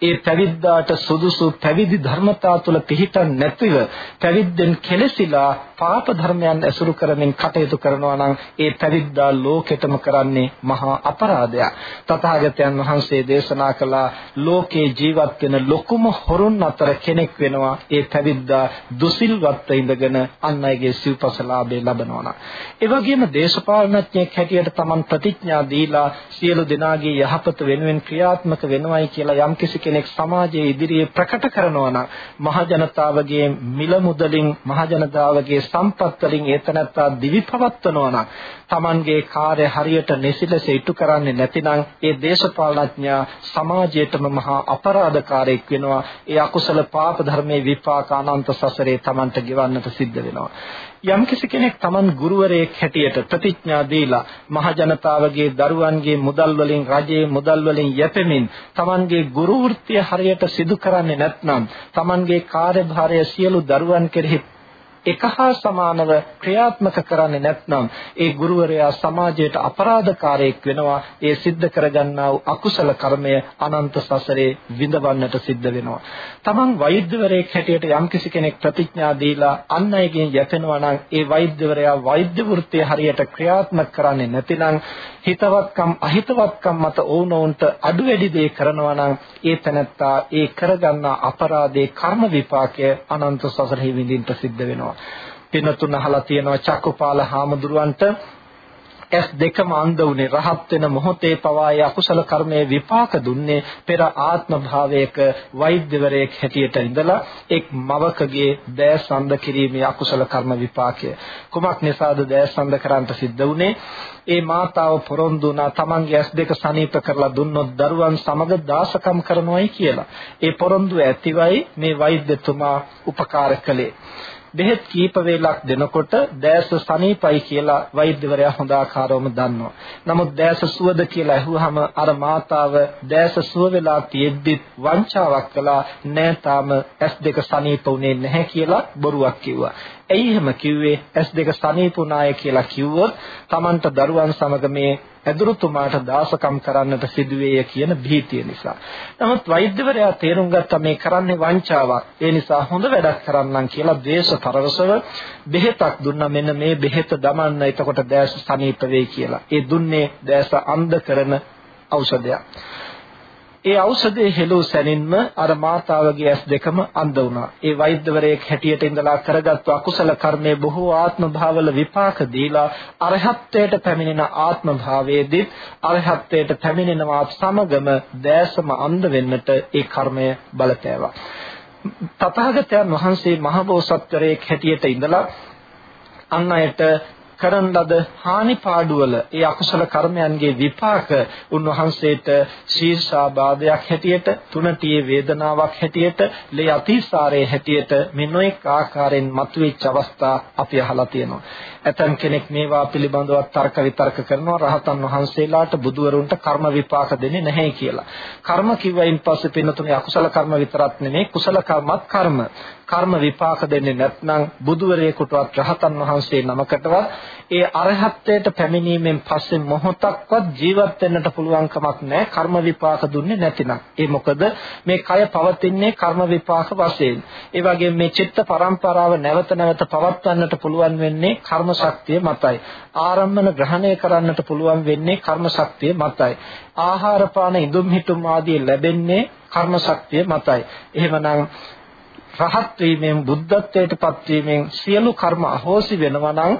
ඒ පැවිද්දාට සුදුසු පැවිදි ධර්මතා තුළ පිහිටන් නැතිව පැවිද්දෙන් කෙලසිලා පාප ධර්මයන් ඇසුරු කරමින් කටයුතු කරනවා නම් ඒ පැවිද්දා ලෝකෙටම කරන්නේ මහා අපරාධයක්. තථාගතයන් වහන්සේ දේශනා කළ ලෝකේ ජීවත් වෙන ලොකුම හොරුන් අතර කෙනෙක් වෙනවා ඒ පැවිද්දා දුසිල්වත්ව ඉඳගෙන අන් අයගේ සිව්පසලාභේ ලබනවා. ඒ වගේම දේශපාලනඥයෙක් හැටියට Taman ප්‍රතිඥා දීලා සියලු දෙනාගේ යහපත වෙනුවෙන් ක්‍රියාත්මක වෙනවයි කියලා යම්කිසි කෙනෙක් සමාජයේ ඉදිරියේ ප්‍රකට කරනවා නම් මහ ජනතාවගේ මිල මුදලින් මහ ජනතාවගේ සම්පත් වලින් ඒතනත්තා දිවි පවත්වනවා නම් Tamanගේ කාර්ය හරියට නිසිලස ඉටු කරන්නේ නැතිනම් ඒ දේශපාලනඥයා සමාජයේතම මහා අපරාධකාරයෙක් වෙනවා. ඒ අකුසල පාප ධර්මයේ විපාක අනන්ත සසරේ Tamanට ගෙවන්නට සිද්ධ වෙනවා. යම්කිසි කෙනෙක් Taman ගුරුවරයෙක් හැටියට ප්‍රතිඥා දීලා මහ ජනතාවගේ දරුවන්ගේ මුදල් වලින් රජයේ මුදල් වලින් යැපෙමින් Tamanගේ ගුරු වෘත්තිය හරියට සිදු කරන්නේ නැත්නම් Tamanගේ කාර්යභාරය සියලු දරුවන් කෙරෙහි එක හා සමානව ක්‍රියාත්මක කරන්නේ නැත්නම් ඒ ගුරුවරයා සමාජයට අපරාධකාරයෙක් වෙනවා ඒ සිද්ධ කරගන්නා වූ අකුසල කර්මය අනන්ත සසරේ විඳවන්නට සිද්ධ වෙනවා තමන් වෛද්‍යවරයෙක් හැටියට යම්කිසි කෙනෙක් ප්‍රතිඥා දීලා අන් අයගෙන් යැපෙනවා නම් ඒ වෛද්‍යවරයා වෛද්‍ය වෘත්තිය හරියට ක්‍රියාත්මක කරන්නේ නැතිනම් හිතවත්කම් අහිතවත්කම් මත ඕනෝන්ට අඩු වැඩි දේ කරනවා නම් ඒ තැනත්තා ඒ කරගන්නා අපරාධේ කර්ම විපාකය අනන්ත සසරෙහි විඳින්න සිද්ධ වෙනවා. පින්නතුන් අහලා තියෙනවා චක්කපාල හාමුදුරුවන්ට ඇස් දෙකම අන්ධ වුනේ රහත් වෙන මොහොතේ පවා ඒ අකුසල කර්මයේ විපාක දුන්නේ පෙර ආත්ම භාවයක වෛද්‍යවරයෙක් හැටියට ඉඳලා එක් මවකගේ දෑස් අන්ධ කිරීමේ අකුසල කර්ම විපාකය. කුමක් නිසාද දෑස් අන්ධ කරන්නට සිද්ධ වුනේ? ඒ මාතාව පොරොන්දු වුණා තමන්ගේ ඇස් දෙක සනීප කරලා දුන්නොත් දරුවන් සමග දාසකම් කරනවායි කියලා. ඒ පොරොන්දු ඇතිවයි මේ වෛද්‍යතුමා උපකාර කළේ. බෙහෙත් කීප වේලක් දෙනකොට දැස සනීපයි කියලා වෛද්‍යවරයා හොඳ ආකාරවම දන්නවා. නමුත් දැස සුවද කියලා අහුවාම අර මාතාව දැස සුව වෙලා තියෙද්දි වංචාවක් කළා නෑ තාම S2 සනීප වුණේ නැහැ කියලා බොරුවක් කිව්වා. ඇයි එහෙම කිව්වේ S2 සනීපුණාය කියලා කිව්වොත් Tamanට දරුවන් සමග මේ ඇදුරුතුමාට දාසකම් කරන්නට සිදුවේය කියන භීතිය නිසා. නමුත් වෛද්‍යවරයා තේරුම් ගත්තා මේ කරන්නේ වංචාවක්. ඒ නිසා හොඳ වැඩක් කරන්නම් කියලා ද්වේෂ පරවසව බෙහෙතක් දුන්නා මෙන්න මේ බෙහෙත දමන්න එතකොට දැස සනීප වෙයි කියලා. ඒ දුන්නේ දැස අන්ධ කරන ඖෂධයක්. ඒ ඖෂධයේ හෙළූ සැනින්ම අර මාතාවගේ ඇස් දෙකම අන්ධ වුණා. ඒ වෛද්‍යවරයෙක් හැටියට ඉඳලා කරගත්තු අකුසල කර්මයේ බොහෝ ආත්ම භාවවල විපාක දීලා අරහත්ත්වයට පැමිණෙන ආත්ම භාවයේදී අරහත්ත්වයට පැමිණෙනවා සමගම දැසම අන්ධ වෙන්නට ඒ කර්මය බලපෑවා. තථාගතයන් වහන්සේ මහබෝසත්වරයෙක් හැටියට ඉඳලා අන් අයට කරන ලද හානි පාඩුවල ඒ අකුසල කර්මයන්ගේ විපාක උන්වහන්සේට ශීර්ෂාබාධයක් හැටියට තුනටියේ වේදනාවක් හැටියට ලේ අතිසාරයේ හැටියට මෙනොඑක් ආකාරයෙන් මතුවෙච්ච අවස්ථා අපි අහලා තියෙනවා. ඇතම් කෙනෙක් මේවා පිළිබඳව තර්ක විතර්ක කරනවා රහතන් වහන්සේලාට බුදුවරුන්ට කර්ම විපාක දෙන්නේ නැහැ කියලා. කර්ම කිව්වයින් පස්සේ පින්නතුනේ අකුසල කර්ම විතරක් නෙමෙයි කුසල කර්මත් කර්ම. කර්ම විපාක දෙන්නේ නැත්නම් බුදුවරයෙකුටවත් රහතන් වහන්සේ නමකටවත් ඒ අරහත්ත්වයට පැමිණීමෙන් පස්සේ මොහොතක්වත් ජීවත් වෙන්නට පුළුවන් කමක් නැහැ කර්ම විපාක දුන්නේ නැතිනම්. ඒ මොකද මේ කය පවතින්නේ කර්ම විපාක වශයෙන්. ඒ වගේම මේ චිත්ත පරම්පරාව නැවත නැවත පවත්වන්නට පුළුවන් වෙන්නේ කර්ම ශක්තිය මතයි. ආරම්භන ග්‍රහණය කරන්නට පුළුවන් වෙන්නේ කර්ම ශක්තිය මතයි. ආහාර පාන ඉදුම් හිටුම් ආදී ලැබෙන්නේ කර්ම ශක්තිය මතයි. එහෙමනම් රහත් වීමෙන් බුද්ධත්වයට පත්වීමෙන් සියලු කර්ම අහෝසි වෙනවා නම්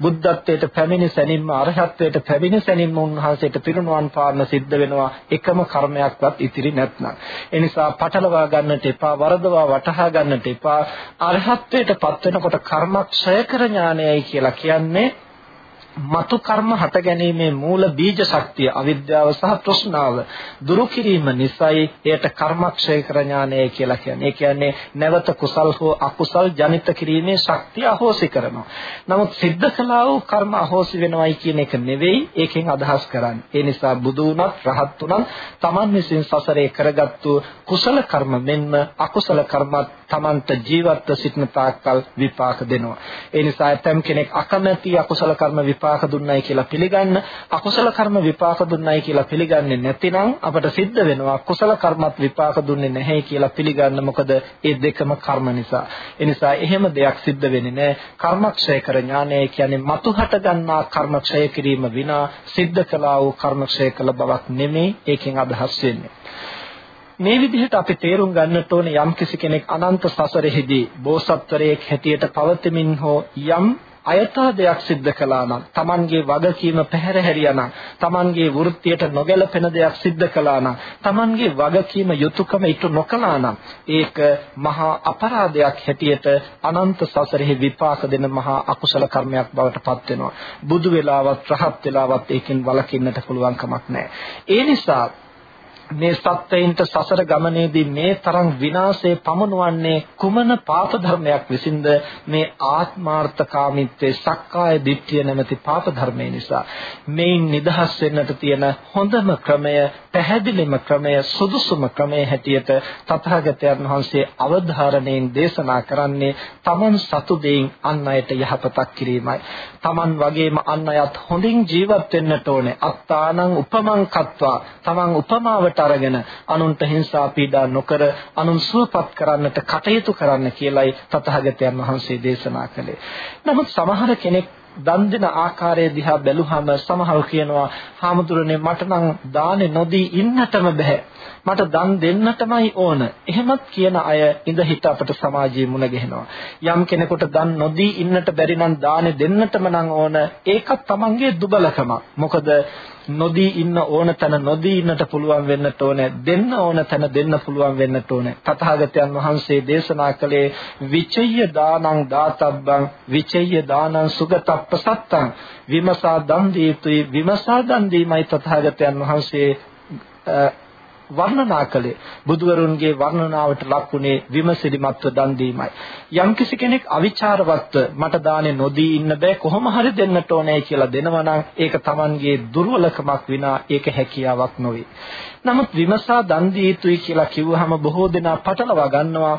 බුද්ධත්වයට පැමිණි සැනින්ම අරහත්ත්වයට පැමිණි සැනින්ම උන්වහන්සේට පිරුණුවන් පාන්න සිද්ධ වෙනවා. එකම කර්මයක්වත් ඉතිරි නැත්නම්. ඒ නිසා පටලවා ගන්නට එපා වරදවා වටහා ගන්නට එපා. අරහත්ත්වයට පත් වෙනකොට කර්මක්ෂය කර ඥානයයි කියලා කියන්නේ මතු කර්ම හට ගැනීමේ මූල බීජ ශක්තිය අවිද්‍යාව සහ තෘෂ්ණාව දුරු කිරීම නිසායි එයට කර්මක්ෂය කර ඥානය කියලා කියන්නේ. ඒ කියන්නේ නැවත කුසල් හෝ අකුසල් ජනිත කිරීමේ ශක්තිය අහෝසි කරනවා. නමුත් සිද්ධ කළා වූ කර්ම අහෝසි වෙනවයි කියන එක නෙවෙයි ඒකෙන් අදහස් කරන්නේ. ඒ නිසා බුදු වුණත් රහත් වුණත් Taman විසින් සසරේ කරගත්තු කුසල කර්ම මෙන්ම අකුසල කර්මත් Tamanට ජීවත්ව සිටින තාක්කල් විපාක දෙනවා. ඒ නිසා ඇතම් කෙනෙක් අකමැති අකුසල කර්ම විපාක දුන්නයි කියලා පිළිගන්න, අකුසල කර්ම විපාක දුන්නයි කියලා පිළිගන්නේ නැතිනම් අපට සිද්ධ වෙනවා කුසල කර්මත් විපාක දුන්නේ නැහැ කියලා පිළිගන්න. මොකද ඒ දෙකම කර්ම නිසා. ඒ නිසා එහෙම දෙයක් සිද්ධ වෙන්නේ නැහැ. කර්මක්ෂය කර ඥානය කියන්නේ මතු හට ගන්නා කර්මක්ෂය කිරීම විනා සිද්ධ කළා වූ කර්මක්ෂය කළ බවක් නෙමෙයි ඒකෙන් අදහස් වෙන්නේ. මේ විදිහට අපි තේරුම් ගන්නට ඕනේ යම් කිසි කෙනෙක් අනන්ත සසරෙහිදී බෝසත්වරයෙක් හැටියට පවතිමින් හෝ යම් අයථා දෙයක් සිද්ධ කළා නම් Tamanගේ වගකීම පැහැර හැරියා නම් Tamanගේ වෘත්තියට නොගැලපෙන දෙයක් සිද්ධ කළා නම් Tamanගේ වගකීම යුතුයකම ඉටු නොකළා නම් ඒක මහා අපරාධයක් හැටියට අනන්ත සසරෙහි විපාක දෙන මහා අකුසල කර්මයක් බවට පත් වෙනවා. බුදු වෙලාවත් රහත් වෙලාවත් ඒකෙන් වළකින්නට පුළුවන් කමක් නැහැ. ඒ නිසා මේ සත්වයින්ට සසර ගමනේදී මේ තරම් විනාශේ පමනවන්නේ කුමන පාප ධර්මයක් විසින්ද? මේ ආත්මාර්ථකාමීත්වයේ සක්කාය දිට්ඨිය නැමැති පාප ධර්මය නිසා. මේන් නිදහස් වෙන්නට තියෙන හොඳම ක්‍රමය පැහැදිලිම ක්‍රමය සුදුසුම ක්‍රමය හැටියට තථාගතයන් වහන්සේ අවධාරණයෙන් දේශනා කරන්නේ තමන් සතු දෙයින් අන් අයට යහපතක් කිරීමයි. තමන් වගේම අන් අයත් හොඳින් ජීවත් වෙන්නට ඕනේ. අත්තානං උපමං කତ୍වා. තමන් උපමාවට අරගෙන අනුන්ට හිංසා පීඩා නොකර අනුන් සුවපත් කරන්නට කටයුතු කරන්න කියලයි තථාගතයන් වහන්සේ දේශනා කළේ. නමුත් සමහර කෙනෙක් දන් දෙන ආකාරය දිහා බැලුවහම සමහරව කියනවා හාමුදුරනේ මට නම් දානේ නොදී ඉන්නටම බෑ මට දන් දෙන්නටමයි ඕන. එහෙමත් කියන අය ඉඳ හිට අපට සමාජයේ මුණ ගැහෙනවා. යම් කෙනෙකුට දන් නොදී ඉන්නට බැරි නම් දානේ දෙන්නටම නම් ඕන. ඒකත් Tamanගේ දුබලකමක්. මොකද නොදී ඉන්න ඕන තැන නොදී ඉන්නට පුළුවන් වෙන්නට ඕනේ. දෙන්න ඕන තැන දෙන්න පුළුවන් වෙන්නට ඕනේ. තථාගතයන් වහන්සේ දේශනා කළේ විචය්‍ය දානං දාතබ්බං විචය්‍ය දානං සුගතප්පසත්තං. විමසා දන් දීතුයි. විමසා දන් දීමයි තථාගතයන් වහන්සේ වර්ණනා කළේ. බුදුවරුන්ගේ වර්ණනාවට ලක්ුණේ විමසිලිමත්ව දන් දීමයි. යම්කිසි කෙනෙක් අවිචාරවත්ව මට දානේ නොදී ඉන්න බෑ කොහොම හරි දෙන්නට ඕනේ කියලා දෙනවා නම් ඒක Tamanගේ දුර්වලකමක් විනා ඒක හැකියාවක් නොවේ. නමුත් විමසා දන් දිය යුතුයි කියලා කිව්වහම බොහෝ දෙනා පටලවා ගන්නවා.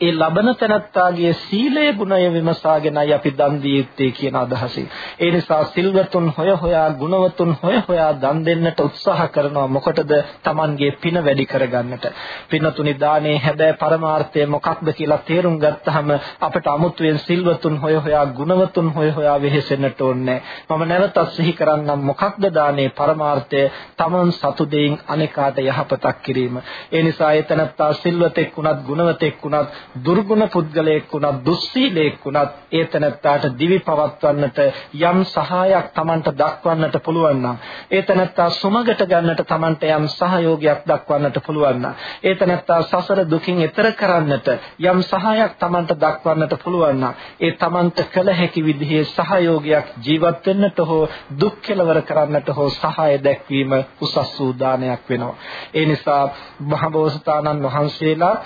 ඒ ලබන තැනත්තාගේ සීලය ගුණය විමසාගෙනයි අපි දන් දිය යුත්තේ කියන අදහසින්. ඒ නිසා සිල්වතුන් හොය හොයා ගුණවතුන් හොය හොයා දන් දෙන්නට උත්සාහ කරනවා මොකටද? Tamanගේ පින වැඩි කරගන්නට. පිනතුනි දානේ හැබැයි පරමාර්ථය මොකක්ද කියලා තේරුම් ගත්තහම අපට අමුතුවෙන් සිල්වතුන් හොය හොයා ගුණවතුන් හොය හොයා වෙහෙසෙන්නට ඕනේ. මම නැවතත් සිහි කරන්නම් මොකක්ද දානේ පරමාර්ථය? Taman සතු දෙයින් අනේකාට යහපතක් කිරීම. ඒ නිසා එතනත්තා සිල්වතෙක් වුණත් ගුණවතෙක් වුණත් දුර්ගුණ පුද්ගලයෙක් වුණත් දුස්සීලයෙක් වුණත් ඒ තැනැත්තාට දිවි පවත්වන්නට යම් සහායක් Tamanට දක්වන්නට පුළුවන් නම් ඒ තැනැත්තා සුමගට ගන්නට Tamanට යම් සහයෝගයක් දක්වන්නට පුළුවන් නම් ඒ තැනැත්තා සසර දුකින් එතර කරන්නට යම් සහායක් Tamanට දක්වන්නට පුළුවන් නම් ඒ Tamanට කළ හැකි විදිහේ සහයෝගයක් ජීවත් වෙන්නට හෝ දුක් කෙලවර කරන්නට හෝ සහාය දැක්වීම උසස් වූ දානයක් වෙනවා. ඒ නිසා මහබෝසතාණන් වහන්සේලා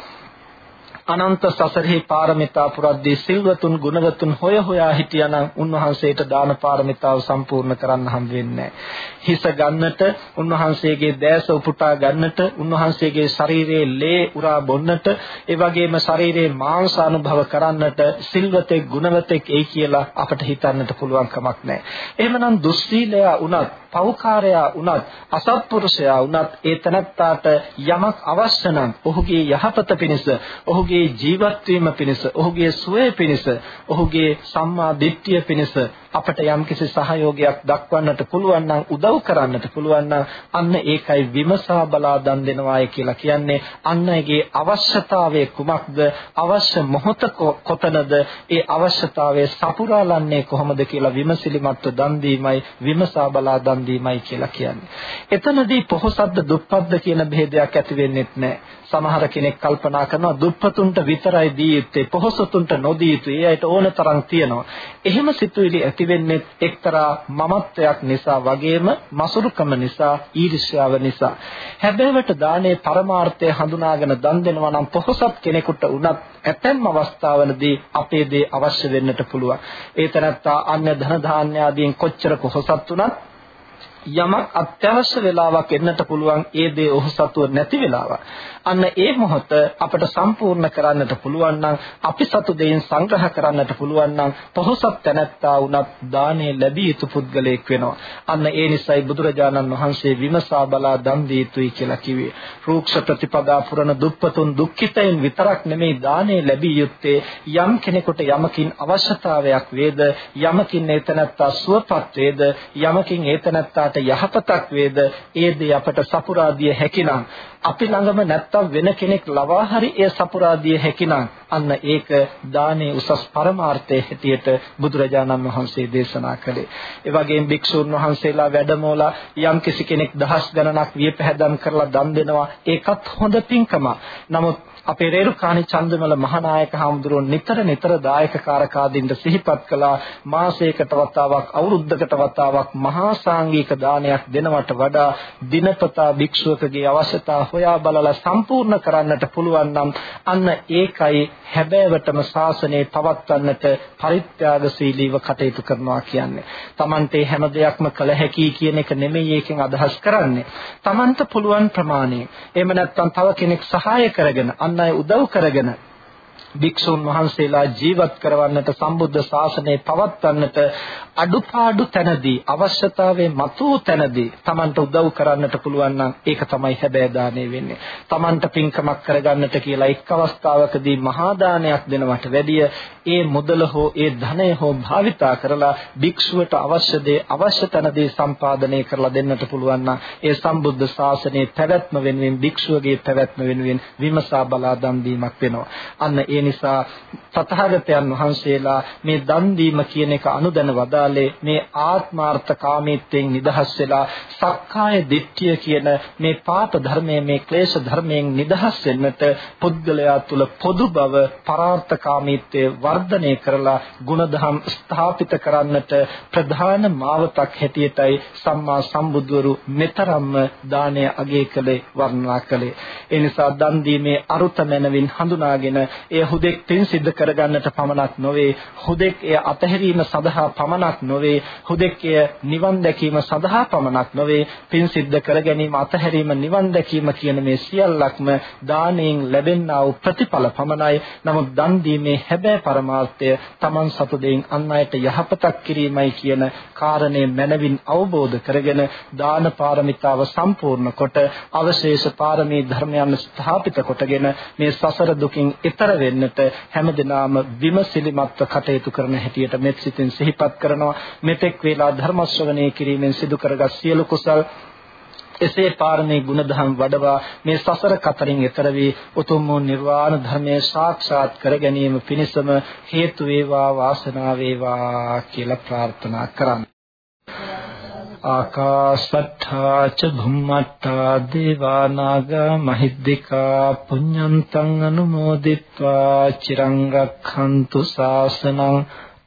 අනන්ත සසරෙහි පාරමිතා පුරද්දී සිල්වතුන් ගුණවතුන් හොය හොයා හිටියානම් උන්වහන්සේට දාන පාරමිතාව සම්පූර්ණ කරන්න හම් වෙන්නේ හිස ගන්නට උන්වහන්සේගේ දැස උපුටා ගන්නට උන්වහන්සේගේ ශරීරයේ ලේ උරා බොන්නට ඒ වගේම ශරීරයේ මාංශ අනුභව කරන්නට සිල්වතෙක් ගුණවතෙක් එයි කියලා අපට හිතන්නට පුළුවන් කමක් නැහැ. එහෙමනම් දුස්සීලයා වුණත් පෞකාරයා වුණත් අසත්පුරුෂයා වුණත් ඒ තනත්තාට යමක් අවශ්‍ය නම් ඔහුගේ යහපත පිණිස ඔහුගේ ජීවත් වීම පිණිස ඔහුගේ සුවය පිණිස ඔහුගේ සම්මා දිට්ඨිය පිණිස අපට යම්කිසි සහයෝගයක් දක්වන්නට පුළුවන් නම් උදව් කරන්නට පුළුවන් නම් අන්න ඒකයි විමසා බලා දන් දෙනවායි කියලා කියන්නේ අන්න ඒගේ අවශ්‍යතාවය කුමක්ද අවශ්‍ය මොහොත කොතනද ඒ අවශ්‍යතාවය සපුරාලන්නේ කොහොමද කියලා විමසිලිමත්ව දන් දීමයි විමසා බලා දන් දීමයි කියලා කියන්නේ. එතනදී පොහොසත්ද දුප්පත්ද කියන ભેදයක් ඇති වෙන්නේ නැහැ. සමහර කෙනෙක් කල්පනා කරනවා දුප්පතුන්ට විතරයි දී යුත්තේ පොහොසතුන්ට නොදී යුතුයි. ඒ අයට ඕන තරම් තියෙනවා. එහෙම සිතුවිලි ඇති වෙන්නේ එක්තරා මමත්වයක් නිසා වගේම මසුරුකම නිසා ඊර්ෂ්‍යාව නිසා. හැබෑවට දානයේ පරමාර්ථය හඳුනාගෙන දන් දෙනවා නම් පොහොසත් කෙනෙකුට උනත් ඇතැම් අවස්ථාවලදී අපේ දේ අවශ්‍ය වෙන්නට පුළුවන්. ඒ තරත්තා අන්‍ය ධන ධාන්‍ය ආදීන් කොච්චර පොහොසත් උනත් යමක් අත්‍යවශ්‍ය වෙලාවක් එන්නට පුළුවන් ඒ දේ ඔහු සතුව නැති වෙලාවක්. අන්න ඒ මොහොත අපට සම්පූර්ණ කරන්නට පුළුවන් නම් අපි සතු දෙයින් සංග්‍රහ කරන්නට පුළුවන් නම් පොහොසත් තැනැත්තා වුණත් දානේ ලැබිය යුතු පුද්ගලයෙක් වෙනවා. අන්න ඒ නිසයි බුදුරජාණන් වහන්සේ විමසා බලා දන් දී යුතුයි කියලා කිව්වේ. රූක්ෂ ප්‍රතිපදා පුරන දුප්පතුන් දුක්ඛිතයින් විතරක් නෙමෙයි දානේ ලැබිය යුත්තේ යම් කෙනෙකුට යමකින් අවශ්‍යතාවයක් වේද යමකින් ඒ තැනැත්තා සුවපත් වේද යමකින් ඒ තැනැත්තාට යහපතක් වේද ඒ දේ අපට සපුරා දිය හැකිනම් අපි ළඟම නැත්තම් වෙන කෙනෙක් ලවා හරි ඒ සපුරා දිය හැකිනම් අන්න ඒක දානේ උසස් පරමාර්ථයේ හැටියට බුදුරජාණන් වහන්සේ දේශනා කළේ. ඒ වගේම භික්ෂුන් වහන්සේලා වැඩමෝලා යම් කිසි කෙනෙක් දහස් ගණනක් වියපැහැදම් කරලා දන් දෙනවා ඒකත් හොඳ පින්කම. නමුත් අපේ රේරුකාණි චන්දමල මහානායක හාමුදුරුවෝ නිතර නිතර දායක කාරකාදින්ට සිහිපත් කළා මාසයකට වතාවක් අවුරුද්දකට වතාවක් මහා සාංගික දානයක් දෙනවට වඩා දිනපතා භික්ෂුවකගේ අවශ්‍යතා හොයා බලලා සම්පූර්ණ කරන්නට පුළුවන් නම් අන්න ඒකයි හැබෑවටම ශාසනය පවත්වන්නට පරිත්‍යාගශීලීව කටයුතු කරනවා කියන්නේ. Tamante හැම දෙයක්ම කළ හැකි කියන එක නෙමෙයි ඒකෙන් අදහස් කරන්නේ. Tamanta පුළුවන් ප්‍රමාණය. එහෙම නැත්නම් තව කෙනෙක් සහාය කරගෙන අන් අය උදව් කරගෙන භික්ෂුන් වහන්සේලා ජීවත් කරවන්නට සම්බුද්ධ ශාසනය පවත්වන්නට අඩුපාඩු තැනදී අවශ්‍යතාවයේ මතුව තැනදී Tamanට උදව් කරන්නට පුළුවන් නම් ඒක තමයි හැබෑ දාණය වෙන්නේ. Tamanට පින්කමක් කරගන්නට කියලා එක් අවස්ථාවකදී මහා දානයක් දෙනවට වැඩිය ඒ මුදල හෝ ඒ ධනය හෝ භාවිතා කරලා භික්ෂුවට අවශ්‍ය දේ අවශ්‍ය තැනදී සම්පාදනය කරලා දෙන්නට පුළුවන් නම් ඒ සම්බුද්ධ ශාසනයේ පැවැත්ම වෙනුවෙන් භික්ෂුවගේ පැවැත්ම වෙනුවෙන් විමසා බලා දන් දීමක් වෙනවා. අන්න ඒ නිසා තථාගතයන් වහන්සේලා මේ දන් දීම කියන එක අනුදැන වදා වදාලේ මේ ආත්මාර්ථ කාමීත්වයෙන් නිදහස් වෙලා සක්කාය දිට්ඨිය කියන මේ පාප ධර්මයේ මේ ක්ලේශ ධර්මයෙන් නිදහස් වෙන්නට පුද්ගලයා තුල පොදු බව පරාර්ථ කාමීත්වය වර්ධනය කරලා ගුණධම් ස්ථාපිත කරන්නට ප්‍රධාන මාවතක් හැටියටයි සම්මා සම්බුදවරු මෙතරම්ම දානය අගය කළේ වර්ණනා කළේ. ඒ නිසා දන් දීමේ අරුත මැනවින් හඳුනාගෙන එය හුදෙක් පින් සිද්ධ කරගන්නට පමණක් නොවේ. හුදෙක් එය අතහැරීම සඳහා පමණක් පමණක් නොවේ. හුදෙක්ය නිවන් දැකීම සඳහා පමණක් නොවේ. පින් සිද්ධ කර ගැනීම අතහැරීම නිවන් දැකීම කියන මේ සියල්ලක්ම දාණයෙන් ලැබෙනා වූ ප්‍රතිඵල පමණයි. නමුත් දන් දීමේ හැබෑ පරමාර්ථය Taman සතු දෙයින් අන් අයට යහපතක් කිරීමයි කියන කාරණේ මනවින් අවබෝධ කරගෙන දාන පාරමිතාව සම්පූර්ණ කොට අවශේෂ පාරමී ධර්මයන් ස්ථාපිත කොටගෙන මේ සසර දුකින් ඈතර වෙන්නට හැමදිනාම විමසිලිමත්ව කටයුතු කරන හැටියට මෙත් සිතින් සිහිපත් කරන කරනවා මෙතෙක් වේලා ධර්ම ශ්‍රවණය කිරීමෙන් සිදු කරගත් සියලු කුසල් එසේ පාරමී ගුණධම් වඩවා මේ සසර කතරින් එතර වී උතුම් වූ නිර්වාණ ධර්මයේ සාක්ෂාත් කර ගැනීම පිණිසම හේතු වේවා වාසනාව වේවා කියලා ප්‍රාර්ථනා කරන්න. ආකාශත්තා ච භුම්මත්තා දේවා නාග මහිද්దికා පුඤ්ඤන්තං අනුමෝදිත්වා චිරං රක්ඛන්තු ශාසනං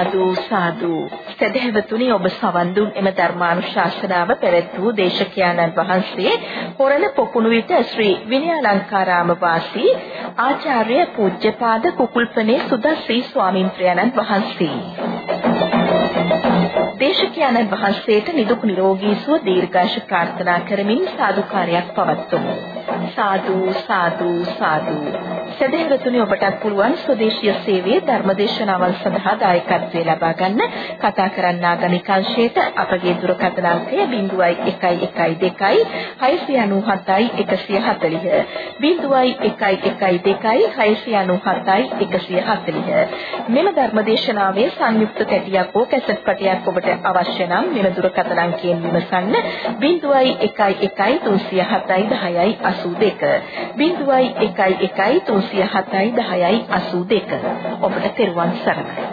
සාදු සාදු. සදහැවතුනි ඔබ සවන් දුන් එම ධර්මානුශාසනාව පැවැත් වූ දේශකයන්න් වහන්සේ හොරණ පොකුණු විට ශ්‍රී විනයාලංකාරාම වාසී ආචාර්ය පූජ්‍යපාද කුකුල්පනේ සුදස්සී ස්වාමින්ත්‍රයන්න් වහන්සේ. දේශකයන්න් වහන්සේට නිදුක් නිරෝගී සුව දීර්ඝාෂ ප්‍රාර්ථනා කරමින් සාදුකාරයක් පවත්වමු. සාදු සාදු සාදු. සදහවතුනි ඔබටත් පුළුවන් ස්වදේශීය සේවයේ ධර්මදේශනාවල් සඳහා දායකත්වයේ ලබා ගන්න. කතා කරන්න ආගමිකංශයට අපගේ දුරකථන අංකය 0112 697 140 0112 697 මෙම ධර්මදේශනාවේ සංයුක්ත කැටියක් හෝ කැසට් පටයක් ඔබට අවශ්‍ය නම් මෙම දුරකථන අංකයෙන් විමසන්න 0112 307 10 82 0112 307යි 10යි 82 ඔබට තෙරුවන් සරණයි.